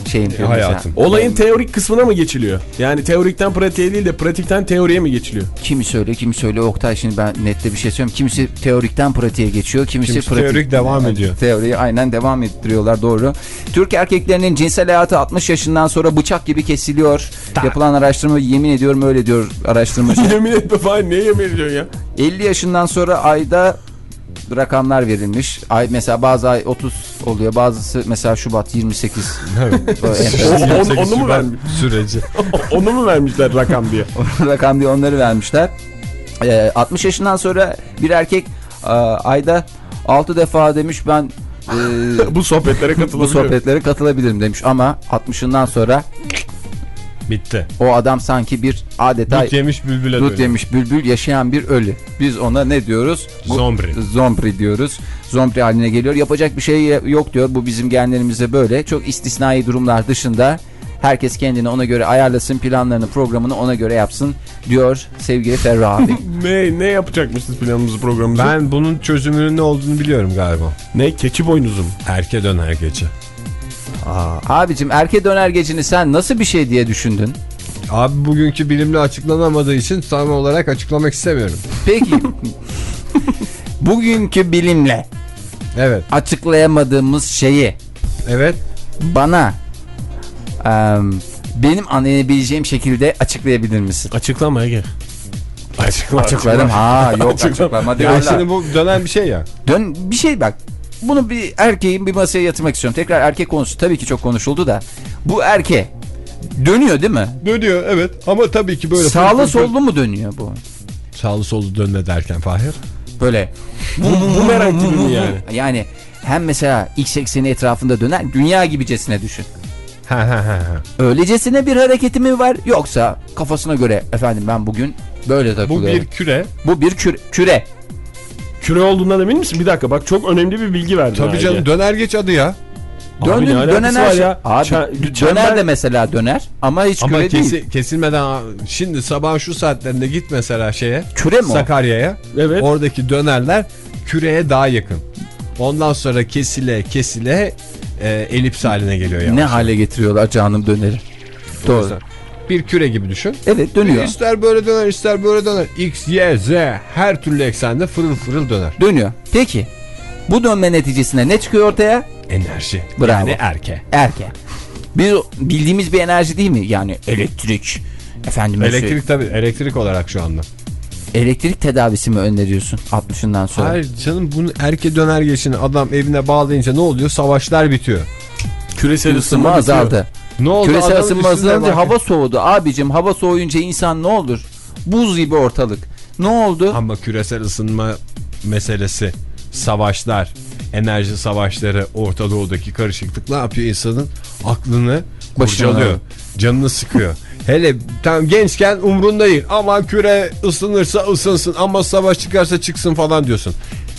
Speaker 5: e, şeyim diyor
Speaker 2: hayatım.
Speaker 5: mesela.
Speaker 4: Olayın teorik kısmına mı geçiliyor? Yani teorikten pratiğe değil de pratikten teoriye mi geçiliyor?
Speaker 5: Kimi söyle kimi söyle Oktay şimdi ben nette bir şey söylüyorum. Kimisi teorikten pratiğe geçiyor. Kimisi,
Speaker 2: Kimisi
Speaker 5: pratik-
Speaker 2: teorik devam
Speaker 5: Evet,
Speaker 2: ediyor.
Speaker 5: Teoriyi aynen devam ettiriyorlar doğru. Türk erkeklerinin cinsel hayatı 60 yaşından sonra bıçak gibi kesiliyor. Yapılan araştırma yemin ediyorum öyle diyor araştırmacı. <laughs>
Speaker 4: yemin etme Fahir neye yemin ediyorsun ya?
Speaker 5: 50 yaşından sonra ayda rakamlar verilmiş. Ay mesela bazı ay 30 oluyor. Bazısı mesela Şubat 28. <laughs> Böyle enteresan.
Speaker 4: O- onu- onu mu vermiş?
Speaker 2: Süreci. <laughs>
Speaker 4: Onu mu vermişler rakam diye? <laughs>
Speaker 5: rakam diye onları vermişler. Ee, 60 yaşından sonra bir erkek e, ayda 6 defa demiş ben e,
Speaker 4: Bu sohbetlere
Speaker 5: bu
Speaker 4: katılabiliyorum.
Speaker 5: sohbetlere katılabilirim demiş ama 60'ından sonra
Speaker 2: Bitti.
Speaker 5: o adam sanki bir adeta
Speaker 2: Dut yemiş bülbüle
Speaker 5: dut yemiş bülbül yaşayan bir ölü. Biz ona ne diyoruz?
Speaker 2: Zombri.
Speaker 5: Zombri diyoruz. Zombri haline geliyor. Yapacak bir şey yok diyor. Bu bizim genlerimizde böyle. Çok istisnai durumlar dışında herkes kendini ona göre ayarlasın. Planlarını, programını ona göre yapsın diyor sevgili Ferra abi. <laughs>
Speaker 4: Ne, ne yapacakmışız planımızı programımızı?
Speaker 2: Ben bunun çözümünün ne olduğunu biliyorum galiba.
Speaker 4: Ne? Keçi boynuzu mu?
Speaker 2: Erke döner gece.
Speaker 5: Abicim erke döner gecini sen nasıl bir şey diye düşündün?
Speaker 2: Abi bugünkü bilimle açıklanamadığı için tam olarak açıklamak istemiyorum.
Speaker 5: Peki <laughs> bugünkü bilimle
Speaker 2: Evet.
Speaker 5: açıklayamadığımız şeyi
Speaker 2: Evet.
Speaker 5: bana em, benim anlayabileceğim şekilde açıklayabilir misin?
Speaker 4: Açıklama Ege. Açıkla.
Speaker 5: Açıkladım. Ha yok
Speaker 4: Açıklama.
Speaker 5: açıklama
Speaker 2: Ya
Speaker 5: diyorlar.
Speaker 2: şimdi bu dönen bir şey ya.
Speaker 5: Dön bir şey bak. Bunu bir erkeğin bir masaya yatırmak istiyorum. Tekrar erkek konusu tabii ki çok konuşuldu da. Bu erke dönüyor değil mi?
Speaker 2: Dönüyor evet ama tabii ki böyle.
Speaker 5: Sağlı sollu mu dönüyor bu?
Speaker 2: Sağlı sollu dönme derken Fahir.
Speaker 5: Böyle.
Speaker 4: Bu merak gibi mi yani?
Speaker 5: Yani hem mesela X ekseni etrafında dönen dünya gibicesine düşün.
Speaker 2: Ha ha ha. ha.
Speaker 5: Öylesine bir hareketi mi var yoksa kafasına göre efendim ben bugün böyle
Speaker 2: Bu
Speaker 5: takılıyorum.
Speaker 2: bir küre.
Speaker 5: Bu bir küre. küre.
Speaker 4: Küre olduğundan emin misin? Bir dakika bak çok önemli bir bilgi verdin.
Speaker 2: Tabii canım
Speaker 4: Ege.
Speaker 2: dönergeç adı ya.
Speaker 4: Abi
Speaker 5: Döndün, dönen her şey.
Speaker 4: ya?
Speaker 5: Abi döner
Speaker 4: çember-
Speaker 5: de mesela döner ama hiç
Speaker 2: Ama
Speaker 5: küre değil.
Speaker 2: kesi, kesilmeden şimdi sabah şu saatlerinde git mesela şeye.
Speaker 5: Küre mi?
Speaker 2: Sakarya'ya.
Speaker 4: Evet.
Speaker 2: Oradaki dönerler küreye daha yakın. Ondan sonra kesile kesile e, elips haline geliyor yani.
Speaker 5: Ne hale getiriyorlar canım döneri. Doğru.
Speaker 2: Bir küre gibi düşün.
Speaker 5: Evet dönüyor.
Speaker 2: İster böyle döner ister böyle döner. X, Y, Z her türlü eksende fırıl fırıl döner.
Speaker 5: Dönüyor. Peki bu dönme neticesinde ne çıkıyor ortaya?
Speaker 2: Enerji.
Speaker 5: Bravo.
Speaker 2: Yani erke.
Speaker 5: Erke. Bir bildiğimiz bir enerji değil mi? Yani elektrik. Efendim
Speaker 2: Elektrik tabii elektrik olarak şu anda.
Speaker 5: elektrik tedavisi mi öneriyorsun 60'ından sonra?
Speaker 2: Hayır canım bunu erke döner geçini adam evine bağlayınca ne oluyor? Savaşlar bitiyor.
Speaker 4: Küresel ısınma bitiyor.
Speaker 5: azaldı.
Speaker 2: Ne oldu?
Speaker 5: Küresel
Speaker 2: Adamın
Speaker 5: ısınma
Speaker 2: üstünde
Speaker 5: azalınca
Speaker 2: bak-
Speaker 5: hava soğudu. Abicim hava soğuyunca insan ne olur? Buz gibi ortalık. Ne oldu?
Speaker 2: Ama küresel ısınma meselesi, savaşlar, enerji savaşları, Orta Doğu'daki karışıklık ne yapıyor insanın? Aklını kurcalıyor, canını sıkıyor. Hele tam gençken umrunda değil. Ama küre ısınırsa ısınsın ama savaş çıkarsa çıksın falan diyorsun.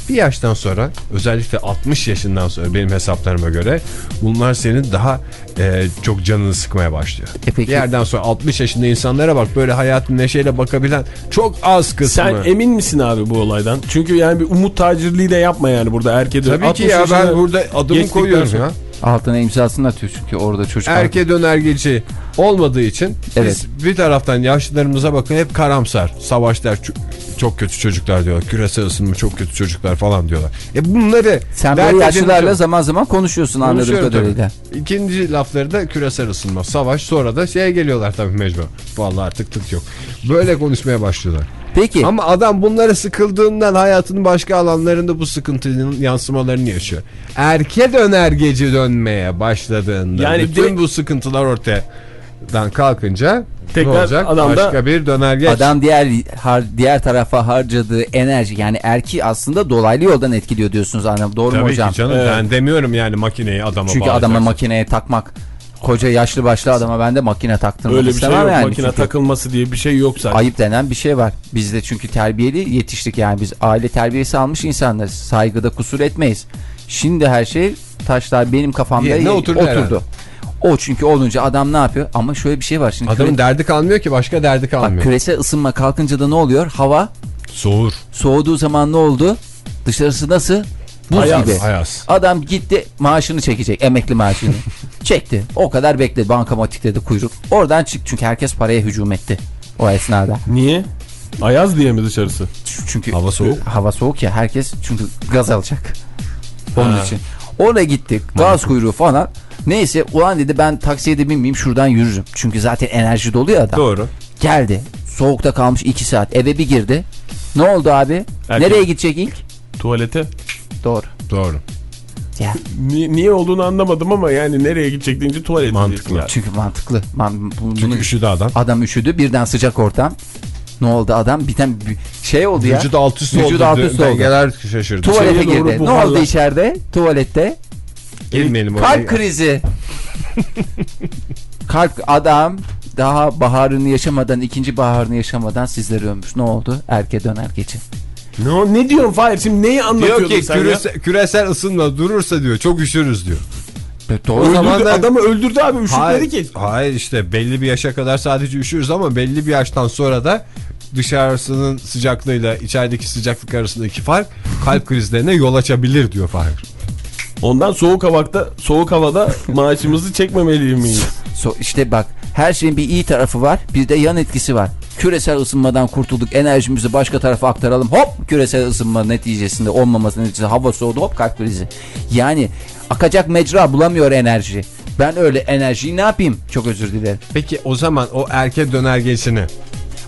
Speaker 2: Bir yaştan sonra özellikle 60 yaşından sonra benim hesaplarıma göre bunlar senin daha e, çok canını sıkmaya başlıyor.
Speaker 5: E peki-
Speaker 2: Bir yerden sonra 60 yaşında insanlara bak böyle hayatın neşeyle bakabilen çok az kısmı.
Speaker 4: Sen emin misin abi bu olaydan? Çünkü yani bir umut tacirliği de yapma yani burada erkeğe.
Speaker 2: Tabii ki
Speaker 4: 60
Speaker 2: ya ben burada adımı koyuyorum
Speaker 4: sonra-
Speaker 2: ya.
Speaker 5: Altına imzasını atıyor çünkü orada çocuk.
Speaker 2: Erke dönergeci olmadığı için
Speaker 5: Evet.
Speaker 2: biz bir taraftan yaşlılarımıza bakın hep karamsar. Savaşlar ço- çok kötü çocuklar diyorlar. Küresel ısınma çok kötü çocuklar falan diyorlar. E bunları
Speaker 5: Sen böyle yaşlılarla zaman zaman konuşuyorsun anladığım kadarıyla.
Speaker 2: tabii. İkinci lafları da küresel ısınma, savaş sonra da şeye geliyorlar tabii mecbur. Vallahi artık tık yok. Böyle konuşmaya başlıyorlar.
Speaker 5: Peki
Speaker 2: Ama adam bunlara sıkıldığından hayatının başka alanlarında bu sıkıntının yansımalarını yaşıyor. Erke döner gece dönmeye başladığında
Speaker 4: Yani
Speaker 2: bütün
Speaker 4: direkt-
Speaker 2: bu sıkıntılar ortadan kalkınca
Speaker 4: Tekrar
Speaker 2: ne olacak?
Speaker 4: adam da-
Speaker 2: Başka bir döner geç.
Speaker 5: adam diğer har, diğer tarafa harcadığı enerji yani erki aslında dolaylı yoldan etkiliyor diyorsunuz. Doğru mu
Speaker 2: Tabii
Speaker 5: hocam?
Speaker 2: ki canım
Speaker 4: Evet.
Speaker 2: ben demiyorum yani makineyi adama
Speaker 5: Çünkü
Speaker 2: bağlayacaksın.
Speaker 5: adama makineye takmak koca yaşlı başlı adama ben de makine taktırmak
Speaker 4: Öyle bir şey yok.
Speaker 5: yani.
Speaker 4: Makine
Speaker 5: Çünkü
Speaker 4: takılması diye bir şey yok zaten.
Speaker 5: Ayıp denen bir şey var. Biz de çünkü terbiyeli yetiştik yani biz aile terbiyesi almış insanlarız. Saygıda kusur etmeyiz. Şimdi her şey taşlar benim kafamda
Speaker 2: Yerine oturdu
Speaker 5: oturdu.
Speaker 2: herhalde.
Speaker 5: O çünkü olunca adam ne yapıyor? Ama şöyle bir şey var şimdi.
Speaker 2: Adamın
Speaker 5: küre-
Speaker 2: derdi kalmıyor ki başka derdi
Speaker 5: bak,
Speaker 2: kalmıyor.
Speaker 5: küresel ısınma kalkınca da ne oluyor? Hava
Speaker 2: Soğur.
Speaker 5: soğuduğu zaman ne oldu? Dışarısı nasıl? Buz
Speaker 4: Ayaz,
Speaker 5: gibi.
Speaker 2: Ayaz.
Speaker 5: Adam gitti maaşını çekecek emekli maaşını. <laughs> Çekti. O kadar bekledi bankamatikte de kuyruk. Oradan çık çünkü herkes paraya hücum etti o esnada.
Speaker 4: Niye? Ayaz diye mi dışarısı?
Speaker 5: Çünkü
Speaker 2: Hava soğuk.
Speaker 5: Hava soğuk ya herkes çünkü gaz alacak. Onun için. Oraya gittik. Gaz kuyruğu falan. Neyse ulan dedi ben taksiye de binmeyeyim şuradan yürürüm. Çünkü zaten enerji doluyor adam.
Speaker 2: Doğru.
Speaker 5: Geldi. Soğukta kalmış 2 saat. Eve bir girdi. Ne oldu abi?
Speaker 4: Erkek.
Speaker 5: Nereye gidecek ilk?
Speaker 4: Tuvalete.
Speaker 5: Doğru.
Speaker 2: Doğru.
Speaker 5: Ya,
Speaker 4: Ni- niye olduğunu anlamadım ama yani nereye gidecek deyince tuvalete
Speaker 2: Mantıklı.
Speaker 4: diyorsun ya.
Speaker 5: çünkü mantıklı. Man, bu-
Speaker 2: Çünkü
Speaker 5: bunu-
Speaker 2: üşüdü adam.
Speaker 5: adam üşüdü. Birden sıcak ortam. Ne oldu adam? Bir şey oldu ya.
Speaker 2: Vücut alt üst
Speaker 5: Vücut
Speaker 2: oldu.
Speaker 5: alt üst oldu.
Speaker 2: Dengeler şaşırdı.
Speaker 5: Tuvalete
Speaker 4: doğru
Speaker 5: girdi. Ne oldu içeride? Tuvalette.
Speaker 2: Girmeyelim oraya.
Speaker 5: Kalp krizi. <laughs> Kalp adam daha baharını yaşamadan ikinci baharını yaşamadan sizleri ömür. Ne oldu? Erke döner gece.
Speaker 4: Ne, o- ne diyorsun Fahir? Şimdi neyi anlatıyordun
Speaker 2: Diyor ki
Speaker 4: sen ya?
Speaker 2: kürese- küresel ısınma durursa diyor çok üşürüz diyor.
Speaker 5: Doğru.
Speaker 2: O zaman
Speaker 4: Öldürdü,
Speaker 2: da-
Speaker 4: adamı öldürdü abi üşütmedi
Speaker 2: Hayır,
Speaker 4: ki.
Speaker 2: hayır işte belli bir yaşa kadar sadece üşürüz ama belli bir yaştan sonra da dışarısının sıcaklığıyla içerideki sıcaklık arasındaki fark kalp krizlerine yol açabilir diyor Fahir.
Speaker 4: Ondan soğuk havada soğuk havada <laughs> maaşımızı çekmemeli miyiz?
Speaker 5: So, işte bak her şeyin bir iyi tarafı var bir de yan etkisi var. Küresel ısınmadan kurtulduk enerjimizi başka tarafa aktaralım hop küresel ısınma neticesinde olmaması neticesinde hava soğudu hop kalp krizi. Yani akacak mecra bulamıyor enerji. Ben öyle enerjiyi ne yapayım? Çok özür dilerim.
Speaker 2: Peki o zaman o erke dönergesini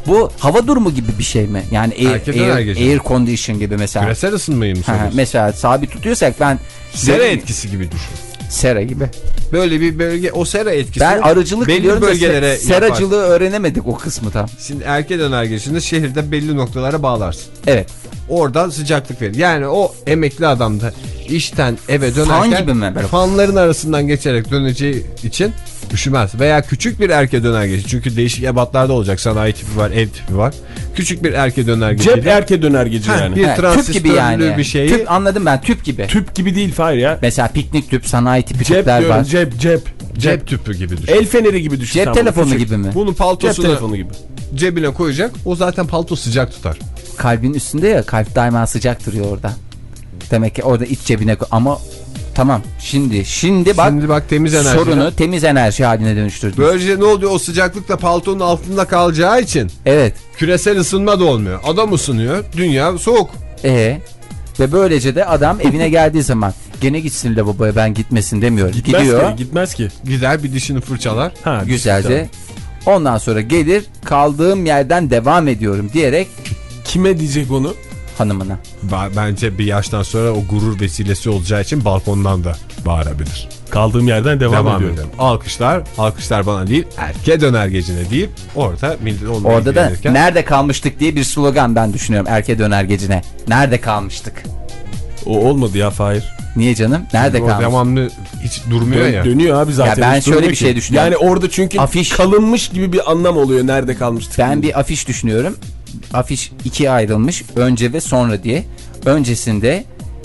Speaker 5: Bu hava durumu gibi bir şey mi? Yani air, air, air condition gibi mesela.
Speaker 2: küresel ısınmayı mı
Speaker 5: Ha, mesela sabit tutuyorsak ben
Speaker 2: Sera etkisi gibi düşün.
Speaker 5: sera gibi.
Speaker 2: Böyle bir bölge o sera etkisi
Speaker 5: Ben arıcılık
Speaker 2: belli bölgelere
Speaker 5: se-
Speaker 2: yapar.
Speaker 5: seracılığı öğrenemedik o kısmı tam.
Speaker 2: Şimdi erke dönergesini şehirde belli noktalara bağlarsın.
Speaker 5: Evet.
Speaker 2: Oradan sıcaklık verir. Yani o emekli adam da işten eve dönerken
Speaker 5: gibi mi? Böyle-
Speaker 2: fanların arasından geçerek döneceği için üşümez. Veya küçük bir erke dönergesi. Çünkü değişik ebatlarda olacak. Sanayi tipi var, ev tipi var. Küçük bir erke dönergesi.
Speaker 4: Cep erke dönergeci
Speaker 2: Ha,
Speaker 4: yani.
Speaker 2: bir
Speaker 5: Ha, tüp
Speaker 2: transistörlü
Speaker 5: gibi yani.
Speaker 2: bir şeyi
Speaker 5: Tüp anladım ben tüp gibi.
Speaker 4: Tüp gibi değil Fahir ya.
Speaker 5: Mesela piknik tüp, sanayi tipi
Speaker 4: Cep
Speaker 5: tüpler
Speaker 4: diyorum
Speaker 5: var.
Speaker 4: cep cep.
Speaker 2: cep tüpü gibi düşün.
Speaker 4: El feneri gibi düşün.
Speaker 5: Cep
Speaker 4: bunu,
Speaker 5: telefonu gibi mi?
Speaker 2: Bunu
Speaker 4: Cep
Speaker 2: paltosuna
Speaker 4: telefonu gibi.
Speaker 2: cebine koyacak. O zaten palto sıcak tutar.
Speaker 5: Kalbin üstünde ya kalp daima sıcak duruyor orada. Demek ki orada iç cebine koy- ama tamam şimdi şimdi bak,
Speaker 2: Şimdi bak temiz enerji.
Speaker 5: sorunu temiz enerji haline dönüştürdün.
Speaker 2: Böylece ne oluyor? O sıcaklıkla paltonun altında kalacağı için
Speaker 5: Evet.
Speaker 2: küresel ısınma da olmuyor. Adam ısınıyor. Dünya soğuk.
Speaker 5: E ve böylece de adam evine geldiği zaman gene gitsin lavaboya ben gitmesin demiyor.
Speaker 4: Gitmez
Speaker 5: Gidiyor
Speaker 4: ki. Gitmez ki.
Speaker 2: Gider bir dişini fırçalar.
Speaker 4: Ha,
Speaker 5: güzelce. Ondan sonra gelir kaldığım yerden devam ediyorum diyerek
Speaker 4: Kime diyecek onu?
Speaker 5: Hanımına.
Speaker 2: Ba- Bence bir yaştan sonra o gurur vesilesi olacağı için balkondan da bağırabilir.
Speaker 4: Kaldığım yerden devam,
Speaker 2: Devam
Speaker 4: ediyorum.
Speaker 2: edelim. Alkışlar, alkışlar bana değil, erke döner gecine deyip orada millet onunla
Speaker 5: Orada da
Speaker 2: ilgilenirken-
Speaker 5: nerede kalmıştık diye bir slogan ben düşünüyorum erke döner gecine. Nerede kalmıştık?
Speaker 4: O olmadı ya Fahir.
Speaker 5: Niye canım? Nerede
Speaker 2: o
Speaker 5: kalmıştık?
Speaker 2: devamlı hiç durmuyor
Speaker 4: Dön-
Speaker 2: ya.
Speaker 4: Dönüyor abi zaten.
Speaker 5: Ya ben şöyle bir şey
Speaker 4: ki.
Speaker 5: düşünüyorum.
Speaker 4: Yani orada çünkü
Speaker 5: Afiş.
Speaker 4: kalınmış gibi bir anlam oluyor. Nerede kalmıştık?
Speaker 5: Ben bir afiş düşünüyorum. Afiş ikiye ayrılmış. Önce ve sonra diye. Öncesinde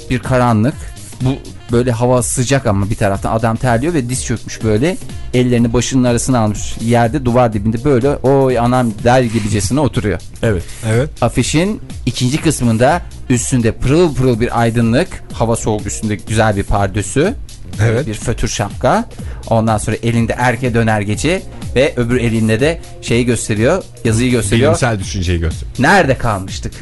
Speaker 5: bir karanlık. Bu böyle hava sıcak ama bir taraftan adam terliyor ve diz çökmüş böyle. Ellerini başının arasına almış. Yerde duvar dibinde böyle oy anam der gibicesine oturuyor.
Speaker 4: Evet.
Speaker 2: Evet.
Speaker 5: Afişin ikinci kısmında üstünde pırıl pırıl bir aydınlık. Hava soğuk üstünde güzel bir pardösü.
Speaker 2: Evet.
Speaker 5: Bir fötür şapka. Ondan sonra elinde erke dönergeci ve öbür elinde de şeyi gösteriyor. Yazıyı gösteriyor.
Speaker 2: Bilimsel düşünceyi göster.
Speaker 5: Nerede kalmıştık?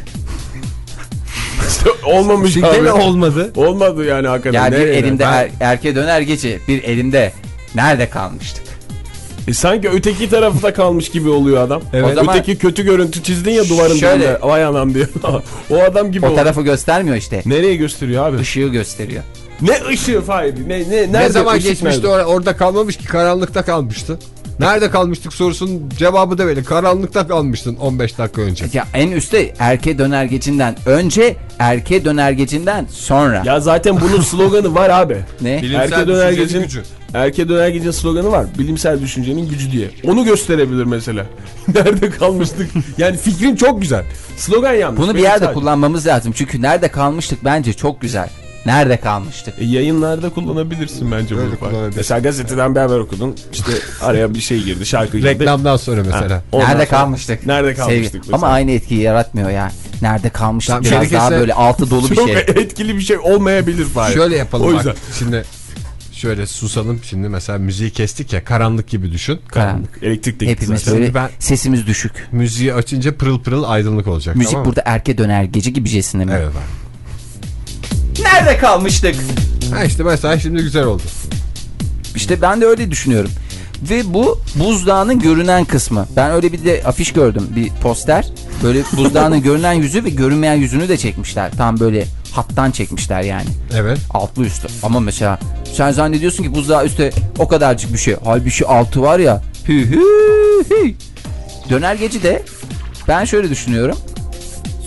Speaker 4: Olmamış abi.
Speaker 2: Gene olmadı.
Speaker 4: Olmadı yani hakikaten.
Speaker 5: Ya bir
Speaker 4: Nereye?
Speaker 5: elimde
Speaker 2: Ben-
Speaker 5: er, erke dönergeci, bir elimde nerede kalmıştık?
Speaker 4: E sanki öteki tarafı da kalmış gibi oluyor adam.
Speaker 2: Evet.
Speaker 5: O zaman-
Speaker 4: Öteki kötü görüntü çizdin ya duvarın
Speaker 5: Şöyle-
Speaker 4: dibinde. Vay anam diye. <laughs> o adam gibi
Speaker 5: O
Speaker 4: oldu.
Speaker 5: tarafı göstermiyor işte.
Speaker 4: Nereye gösteriyor abi?
Speaker 5: Işığı gösteriyor.
Speaker 4: Ne ışığı Fahir? Ne, ne, nerede
Speaker 2: ne zaman geçmişti
Speaker 4: nerede?
Speaker 2: or- orada kalmamış ki karanlıkta kalmıştı. Nerede kalmıştık sorusunun cevabı da belli. Karanlıkta kalmıştın 15 dakika önce.
Speaker 5: Ya en üstte erke dönergecinden önce, erke dönergecinden sonra.
Speaker 4: Ya zaten bunun sloganı var abi.
Speaker 5: Ne?
Speaker 2: Bilimsel
Speaker 4: Erke döner
Speaker 2: düşüncenin
Speaker 4: gecin,
Speaker 2: gücü.
Speaker 4: erke döner gecin sloganı var. Bilimsel düşüncenin gücü diye. Onu gösterebilir mesela. <laughs> Nerede kalmıştık? Yani fikrin çok güzel. Slogan yanlış.
Speaker 5: Bunu bir yerde
Speaker 4: sadece-
Speaker 5: kullanmamız lazım. Çünkü nerede kalmıştık bence çok güzel. Nerede kalmıştık?
Speaker 4: E, yayınlarda kullanabilirsin bence
Speaker 2: Öyle
Speaker 4: bunu. Mesela gazeteden bir haber okudun. İşte <laughs> araya bir şey girdi, şarkı girdi.
Speaker 2: Reklamdan sonra mesela.
Speaker 4: Ondan
Speaker 5: Nerede
Speaker 4: sonra-
Speaker 5: kalmıştık?
Speaker 4: Nerede kalmıştık
Speaker 5: Sevgi-? Ama aynı etkiyi yaratmıyor ya. Nerede kalmıştık?
Speaker 2: Tamam,
Speaker 5: Biraz daha böyle altı dolu bir
Speaker 4: Çok
Speaker 5: şey.
Speaker 4: etkili bir şey olmayabilir Fahir.
Speaker 2: Şöyle yapalım
Speaker 4: O
Speaker 2: bak.
Speaker 4: yüzden.
Speaker 2: Şimdi şöyle susalım. Şimdi mesela müziği kestik ya karanlık gibi düşün.
Speaker 5: Karanlık.
Speaker 4: Elektrik de
Speaker 5: Hepimiz
Speaker 4: zaten.
Speaker 5: böyle
Speaker 2: ben-
Speaker 5: sesimiz düşük.
Speaker 2: Müziği açınca pırıl pırıl aydınlık olacak.
Speaker 5: Müzik
Speaker 2: tamam mı?
Speaker 5: burada erke döner gece gibicesine mi?
Speaker 2: Evet abi.
Speaker 5: Nerede kalmıştık?
Speaker 2: Ha işte mesela şimdi güzel oldu.
Speaker 5: İşte ben de öyle düşünüyorum. Ve bu buzdağının görünen kısmı. Ben öyle bir de afiş gördüm. Bir poster. Böyle <laughs> buzdağının görünen yüzü ve görünmeyen yüzünü de çekmişler. Tam böyle hattan çekmişler yani.
Speaker 2: Evet.
Speaker 5: Altlı üstü. Ama mesela sen zannediyorsun ki buzdağı üstte o kadarcık bir şey. Halbuki altı var ya. Hü hü hü. Dönergeci de ben şöyle düşünüyorum.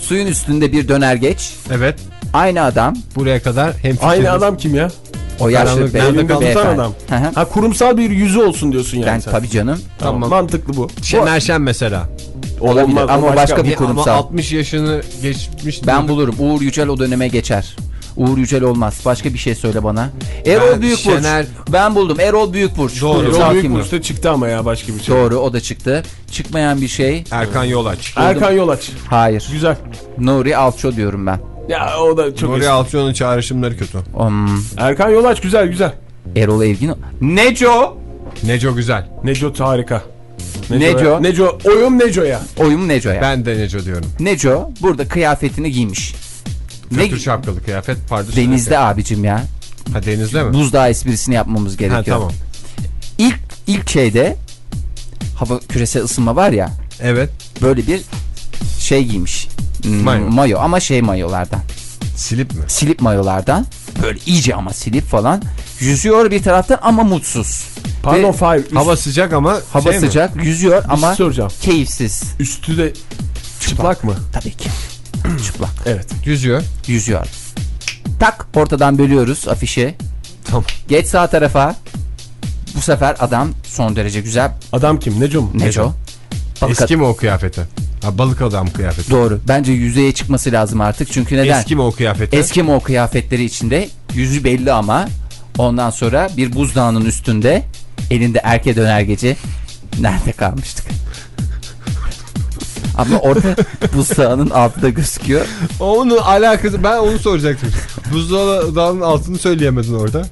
Speaker 5: Suyun üstünde bir dönergeç.
Speaker 2: Evet.
Speaker 5: Aynı adam.
Speaker 2: Buraya kadar hem
Speaker 4: Aynı adam kim ya?
Speaker 5: O yaşlı beyefendi.
Speaker 4: adam.
Speaker 5: Hı hı.
Speaker 4: Ha kurumsal bir yüzü olsun diyorsun yani
Speaker 5: Ben
Speaker 4: sen.
Speaker 5: tabii canım.
Speaker 4: Tamam.
Speaker 2: Tamam.
Speaker 4: Mantıklı bu.
Speaker 2: Şener Şen mesela.
Speaker 5: Olabilir
Speaker 4: Olmaz,
Speaker 5: ama
Speaker 4: başka
Speaker 5: başka,
Speaker 4: bir-
Speaker 5: bir
Speaker 2: Ama
Speaker 5: kurumsal.
Speaker 2: 60 yaşını geçmiş.
Speaker 5: Ben bulurum. Uğur Yücel o döneme geçer. Uğur Yücel olmaz. Başka bir şey söyle bana. Erol
Speaker 2: Ben
Speaker 5: Büyükburç.
Speaker 2: Şener-
Speaker 5: Ben buldum. Erol Büyükburç.
Speaker 2: Doğru.
Speaker 5: Kurumsal
Speaker 4: Erol Büyük
Speaker 5: kimliği.
Speaker 4: Burç'ta çıktı ama ya başka bir şey.
Speaker 5: Doğru o da çıktı. Çıkmayan bir şey.
Speaker 2: Erkan Yolaç.
Speaker 4: Erkan Yolaç.
Speaker 5: Hayır.
Speaker 4: Güzel.
Speaker 5: Nuri Alço diyorum ben.
Speaker 4: Ya o da çok
Speaker 2: Nuri. Alço'nun çağrışımları kötü.
Speaker 5: Um,
Speaker 4: Erkan Yolaç güzel güzel.
Speaker 5: Erol Evgin. Neco.
Speaker 2: Neco güzel.
Speaker 4: Neco harika.
Speaker 5: Neco.
Speaker 4: Neco. Oyum Neco'ya.
Speaker 5: Oyum Neco'ya.
Speaker 2: Ben de Neco diyorum.
Speaker 5: Neco burada kıyafetini giymiş. Ne
Speaker 2: Kötü şapkalı kıyafet pardon.
Speaker 5: denizde abicim ya.
Speaker 2: Ha denizde mi?
Speaker 5: Buzdağı esprisini yapmamız gerekiyor.
Speaker 2: Ha tamam.
Speaker 5: İlk ilk şeyde hava küresel ısınma var ya.
Speaker 2: Evet.
Speaker 5: böyle bir şey giymiş. Hmm,
Speaker 2: Mayo.
Speaker 5: mayo ama şey mayolardan.
Speaker 2: Silip mi?
Speaker 5: Silip mayolardan. Böyle iyice ama silip falan. Yüzüyor bir taraftan ama mutsuz.
Speaker 4: Pardon
Speaker 5: Ve
Speaker 4: Fahir. Üst,
Speaker 2: Hava sıcak ama
Speaker 5: hava
Speaker 2: şey mi?
Speaker 5: sıcak, yüzüyor
Speaker 4: bir
Speaker 5: ama
Speaker 4: şey soracağım.
Speaker 5: keyifsiz.
Speaker 4: Üstü de çıplak mı?
Speaker 5: Tabii ki. <clears throat> Çıplak.
Speaker 4: Evet.
Speaker 2: Yüzüyor.
Speaker 5: Yüzüyor. Tak ortadan bölüyoruz afişi.
Speaker 2: Tamam.
Speaker 5: Geç sağ tarafa. Bu sefer adam son derece güzel.
Speaker 4: Adam kim? Neco mu?
Speaker 5: Neco. Balık
Speaker 2: Eski mi o kıyafeti? Ha balık adam kıyafeti.
Speaker 5: Doğru. Bence yüzeye çıkması lazım artık. Çünkü neden?
Speaker 2: Eski mi o kıyafeti?
Speaker 5: Eskimo kıyafetleri içinde yüzü belli ama ondan sonra bir buzdağının üstünde elinde erke dönergeci nerede kalmıştık? <laughs> ama orada buzdağının altında gözüküyor.
Speaker 2: Onun alakası ben onu soracaktım. Buzdolabının altını söyleyemedin orada.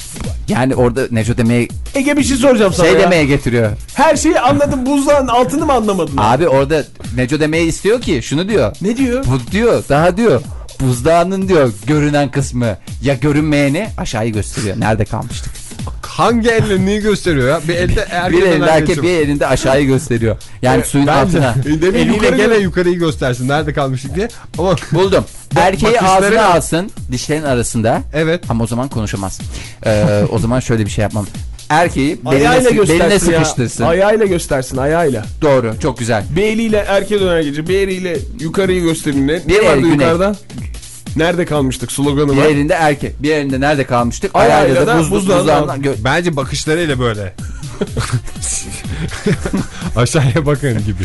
Speaker 5: Yani orada Neco demeye
Speaker 4: Ege bir şey soracağım sana
Speaker 5: şey
Speaker 4: ya.
Speaker 5: demeye getiriyor.
Speaker 4: Her şeyi anladım. Buzdağın altını mı anlamadın?
Speaker 5: Abi orada Neco demeye istiyor ki şunu diyor.
Speaker 4: Ne diyor?
Speaker 5: Bu diyor daha diyor buzdağının diyor görünen kısmı ya görünmeyeni aşağıyı gösteriyor. Nerede kalmıştık?
Speaker 2: Hangi elle neyi gösteriyor ya? Bir elde erkek
Speaker 5: Bir elinde erkek bir elinde aşağıyı gösteriyor. Yani suyun
Speaker 2: Bence
Speaker 5: altına.
Speaker 4: Demin yukarı
Speaker 2: gene yukarıyı göstersin. Nerede kalmıştık diye. Ama
Speaker 5: Buldum. Erkeği ağzına alsın dişlerin arasında.
Speaker 2: Evet.
Speaker 5: Ama o zaman konuşamaz. Ee, o zaman şöyle bir şey yapmam. Erkeği beline,
Speaker 4: Ayağıyla
Speaker 5: beline
Speaker 4: göstersin ya.
Speaker 5: sıkıştırsın.
Speaker 4: Ayağıyla göstersin ayağıyla.
Speaker 5: Doğru çok güzel.
Speaker 4: Bir eliyle erkeğe döner gece, bir eliyle yukarıyı gösterin. Ne,
Speaker 5: Bir
Speaker 4: ne
Speaker 5: el,
Speaker 4: vardı
Speaker 5: güney.
Speaker 4: yukarıda? Nerede kalmıştık sloganı
Speaker 5: Bir
Speaker 4: var.
Speaker 5: elinde erkek, bir elinde nerede kalmıştık?
Speaker 4: Ayağıyla
Speaker 5: Ayağıyla
Speaker 4: da
Speaker 5: da buz,
Speaker 4: buzdağından
Speaker 2: Bence bakışlarıyla böyle. <laughs> Aşağıya bakın gibi.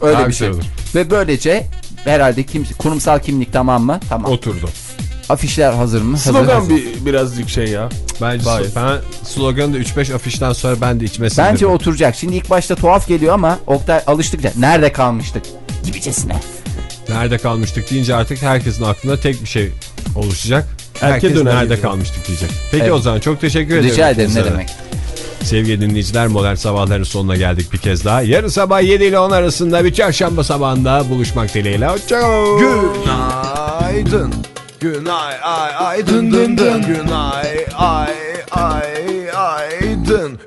Speaker 5: Öyle
Speaker 2: Daha
Speaker 5: bir şey.
Speaker 2: olur.
Speaker 5: Ve böylece herhalde kim, kurumsal kimlik tamam mı? Tamam.
Speaker 2: Oturdu.
Speaker 5: Afişler hazır mı? Hazır.
Speaker 4: Slogan
Speaker 5: hazır.
Speaker 4: bir, birazcık şey ya.
Speaker 2: Bence
Speaker 4: Hayır.
Speaker 2: ben sloganı da 3-5 afişten sonra ben de içmesin
Speaker 5: Bence
Speaker 2: dedim.
Speaker 5: oturacak. Şimdi ilk başta tuhaf geliyor ama Oktay alıştıkça nerede kalmıştık? Gibicesine.
Speaker 2: Nerede kalmıştık deyince artık herkesin aklında tek bir şey oluşacak.
Speaker 4: Erke
Speaker 2: Herkes
Speaker 4: döner
Speaker 2: nerede
Speaker 4: gibi.
Speaker 2: kalmıştık diyecek. Peki
Speaker 5: Evet.
Speaker 2: o zaman çok teşekkür ederim.
Speaker 5: Rica ederim ne demek.
Speaker 2: Sevgili dinleyiciler modern sabahların sonuna geldik bir kez daha. Yarın sabah 7 ile 10 arasında bir çarşamba sabahında buluşmak dileğiyle. Hoşçakalın.
Speaker 1: Günaydın. Günay ay ay dın dın dın. Günay ay ay ay dın.